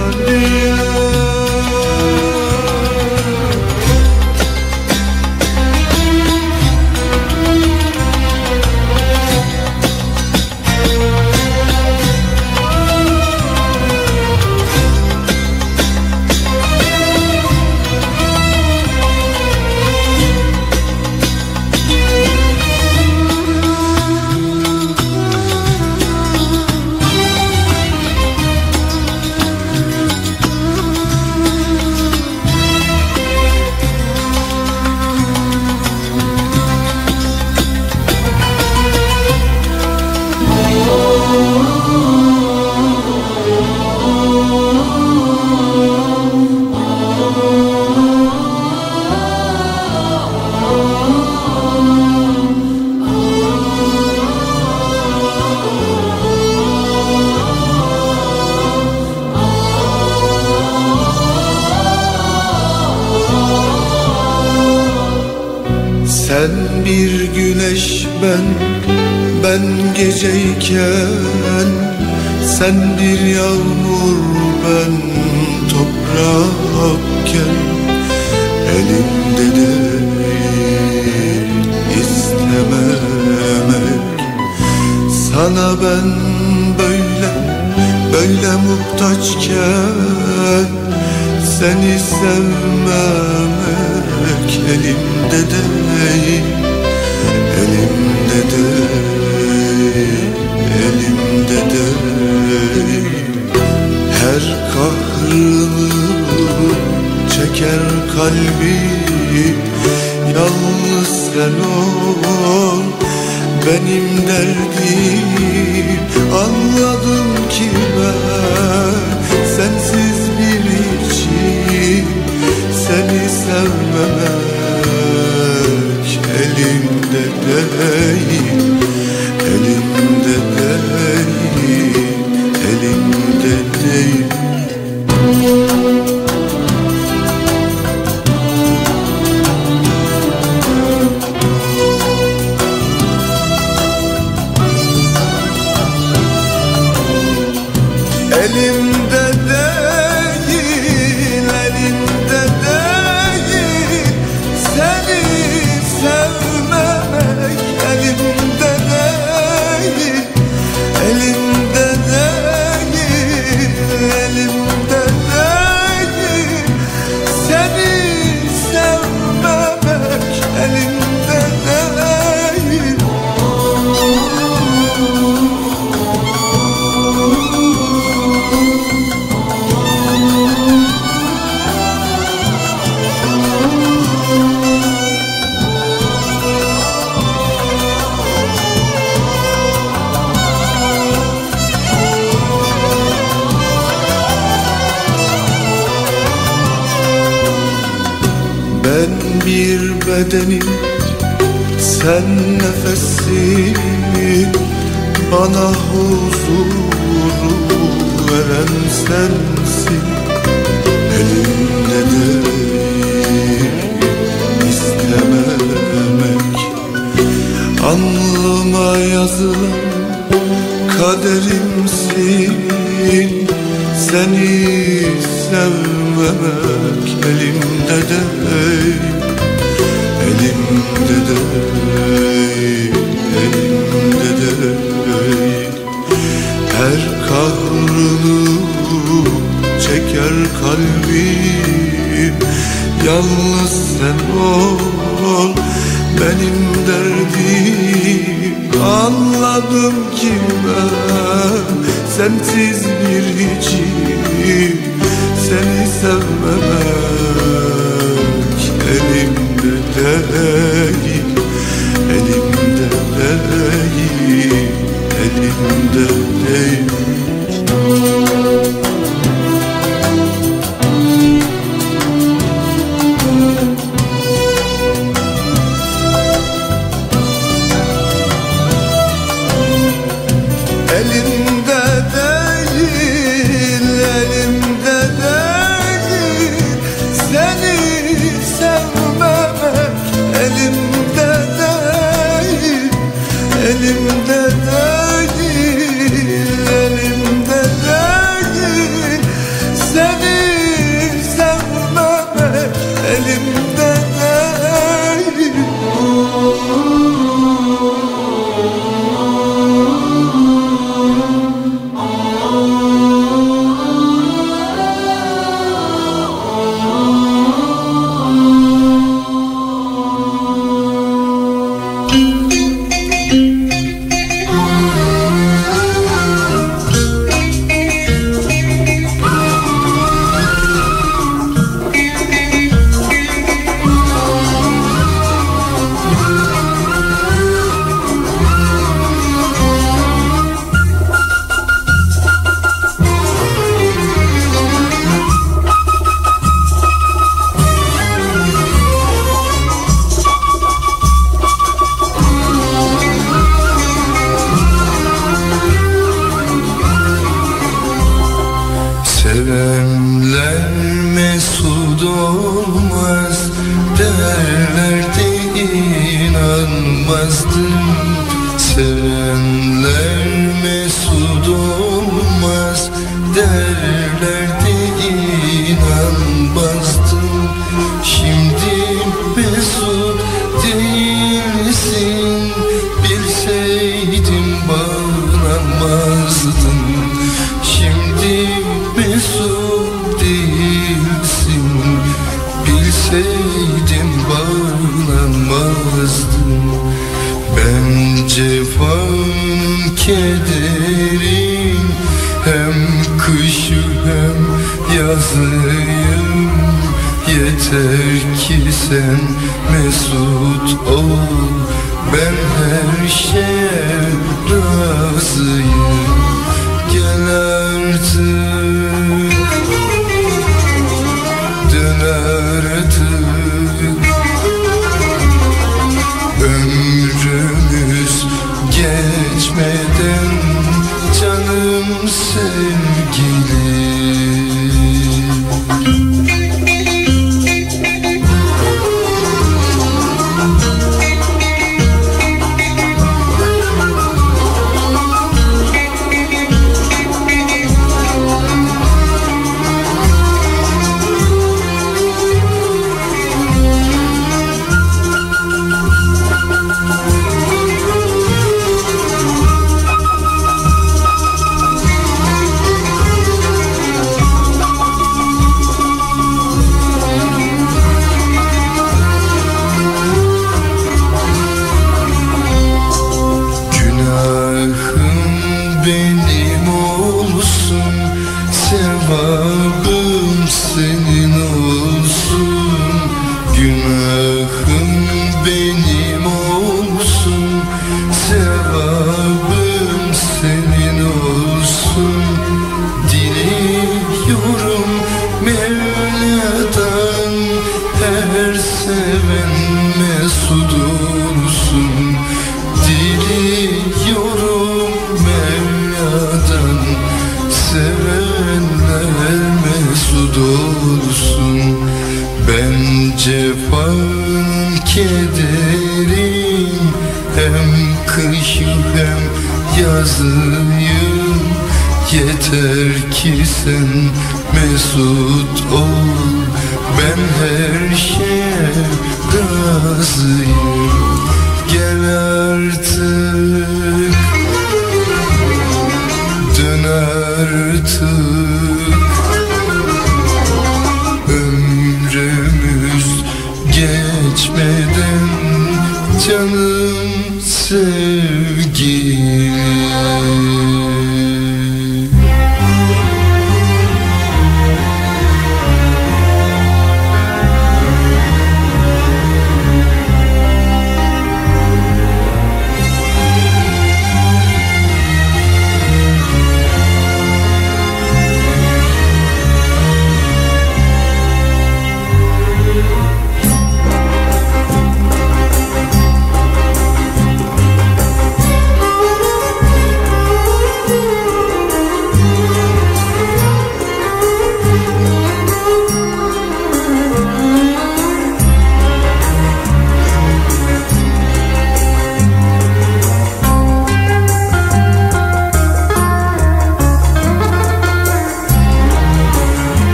sensin sevgilim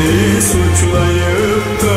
Beni suçlayıp da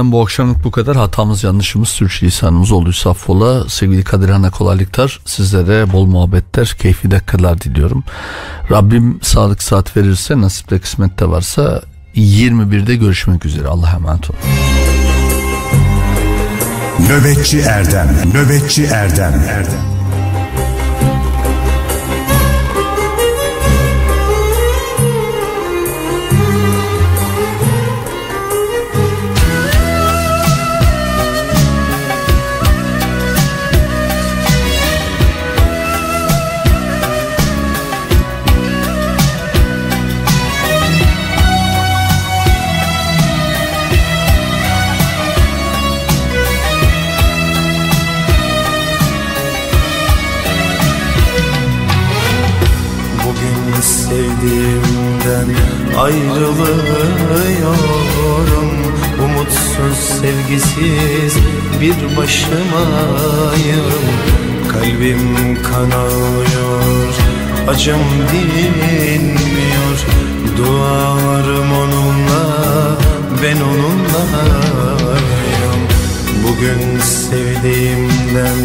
benden bu akşamlık bu kadar. Hatamız yanlışımız sürçülisanımız olduysa affola. Sevgili Kadir Han'a kolaylıklar. Sizlere bol muhabbetler, keyifli dakikalar diliyorum. Rabbim sağlık saat verirse nasipte kısmette varsa 21'de görüşmek üzere. Allah'a emanet olun. Nöbetçi Erdem, Nöbetçi Erdem, Erdem. Sevdiğimden ayrılıyorum. Umutsuz sevgisiz bir başımayım. Kalbim kanıyor acım dinmiyor. Duvarım onunla ben onunlayım Bugün sevdiğimden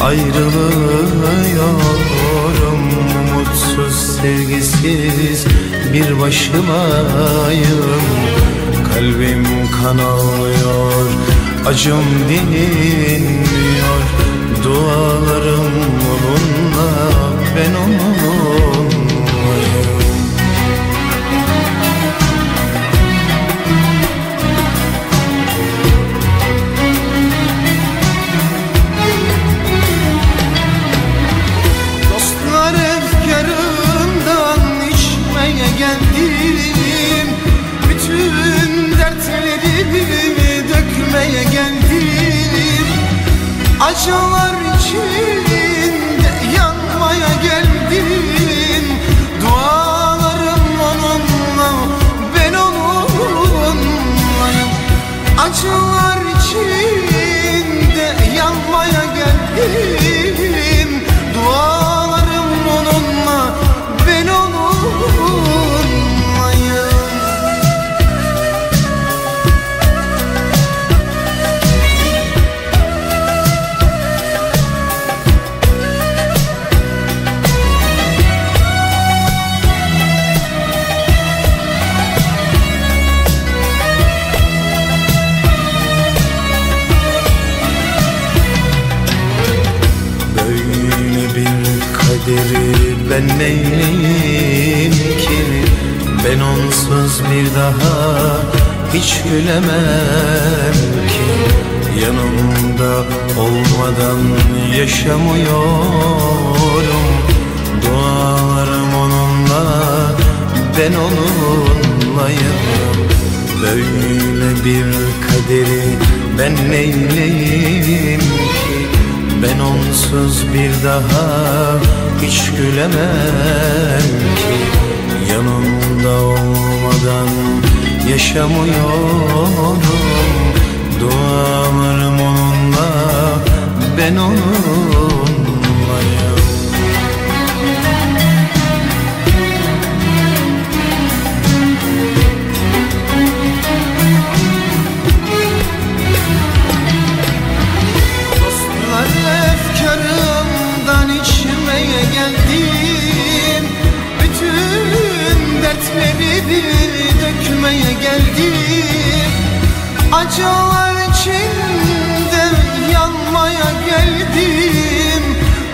ayrılıyorum. Mutsuz sevgisiz bir başımayım Kalbim kan ağlıyor acım dinmiyor Dualarım onunla ben acılar içinde yanmaya geldim Dualarım onunla ben onunlayım Acılar içinde yanmaya geldim meylim ki Ben onsuz bir daha hiç gülemem ki. Yanımda olmadan yaşamıyorum. Dualarım onunla ben onunlayım. Böyle bir kaderi ben neyleyim ki? Ben onsuz bir daha hiç gülemem ki. Yanımda olmadan yaşamıyorum. Dualarım onunla ben onunlayım. Dostlar geldim Acılar içinde yanmaya geldim.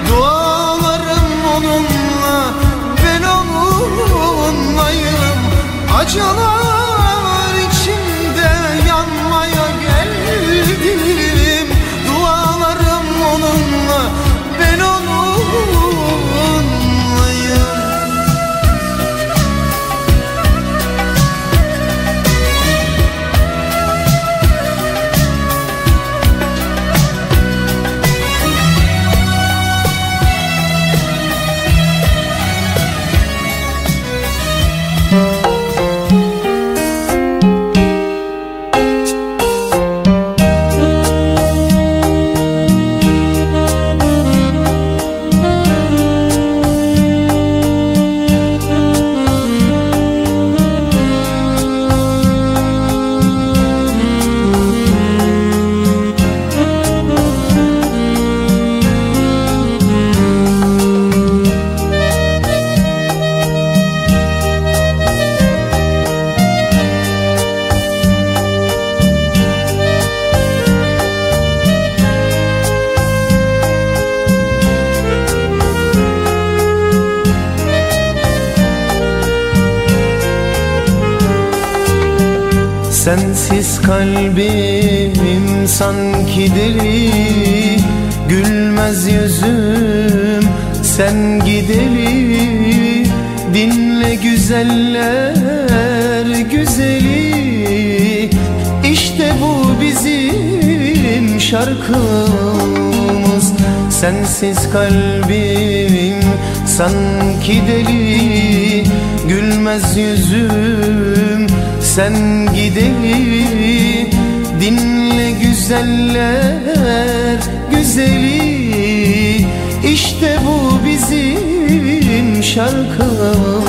Dualarım onunla ben onunlayım. Acılar Sensiz kalbim sanki deli Gülmez yüzüm sen gideli. Dinle güzeller güzeli. İşte bu bizim şarkımız. Sensiz kalbim sanki deli Gülmez yüzüm sen gideli Dinle güzeller güzeli. İşte bu bizim şarkımız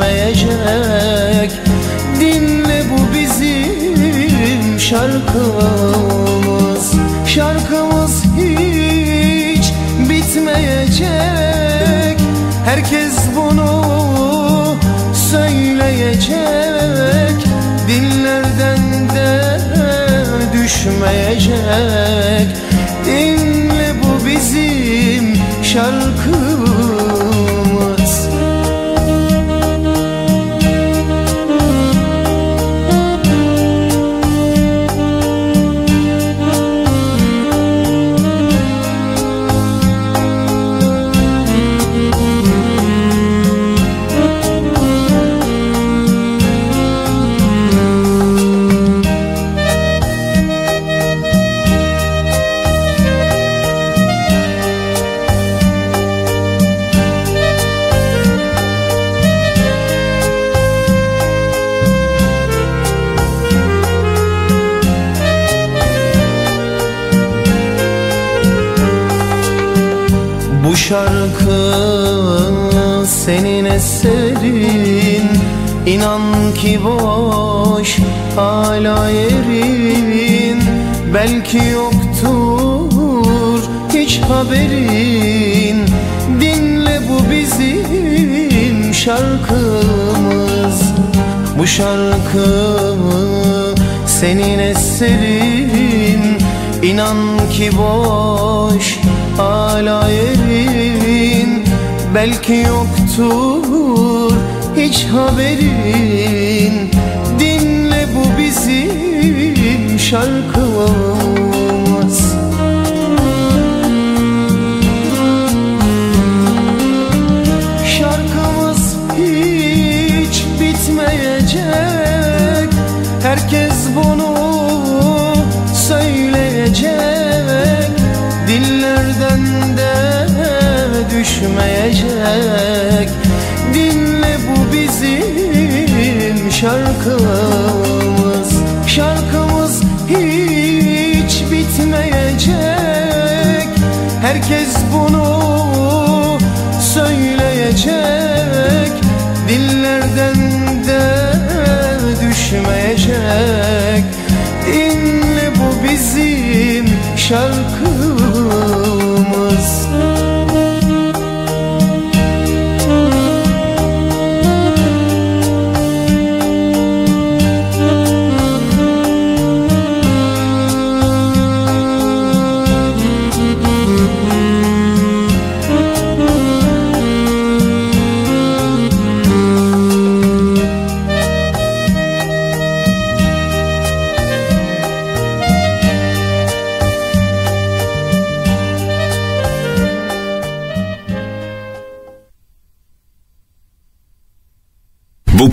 düşmeyecek Dinle bu bizim şarkımız. Şarkımız hiç bitmeyecek. Herkes bunu söyleyecek. Dillerden de düşmeyecek. Dinle bu bizim şarkımız İnan ki boş hala yerin. Belki yoktur hiç haberin. Şarkımız. Bu şarkı senin eserin. İnan ki boş hala yerin. Belki yoktur hiç haberin. Dinle bu bizim şarkımız Şarkımız hiç bitmeyecek. Herkes bunu söyleyecek. Dillerden de düşmeyecek bizim şarkımız. Şarkımız hiç bitmeyecek. Herkes bunu söyleyecek. Dillerden de düşmeyecek. Dinle bu bizim şarkımız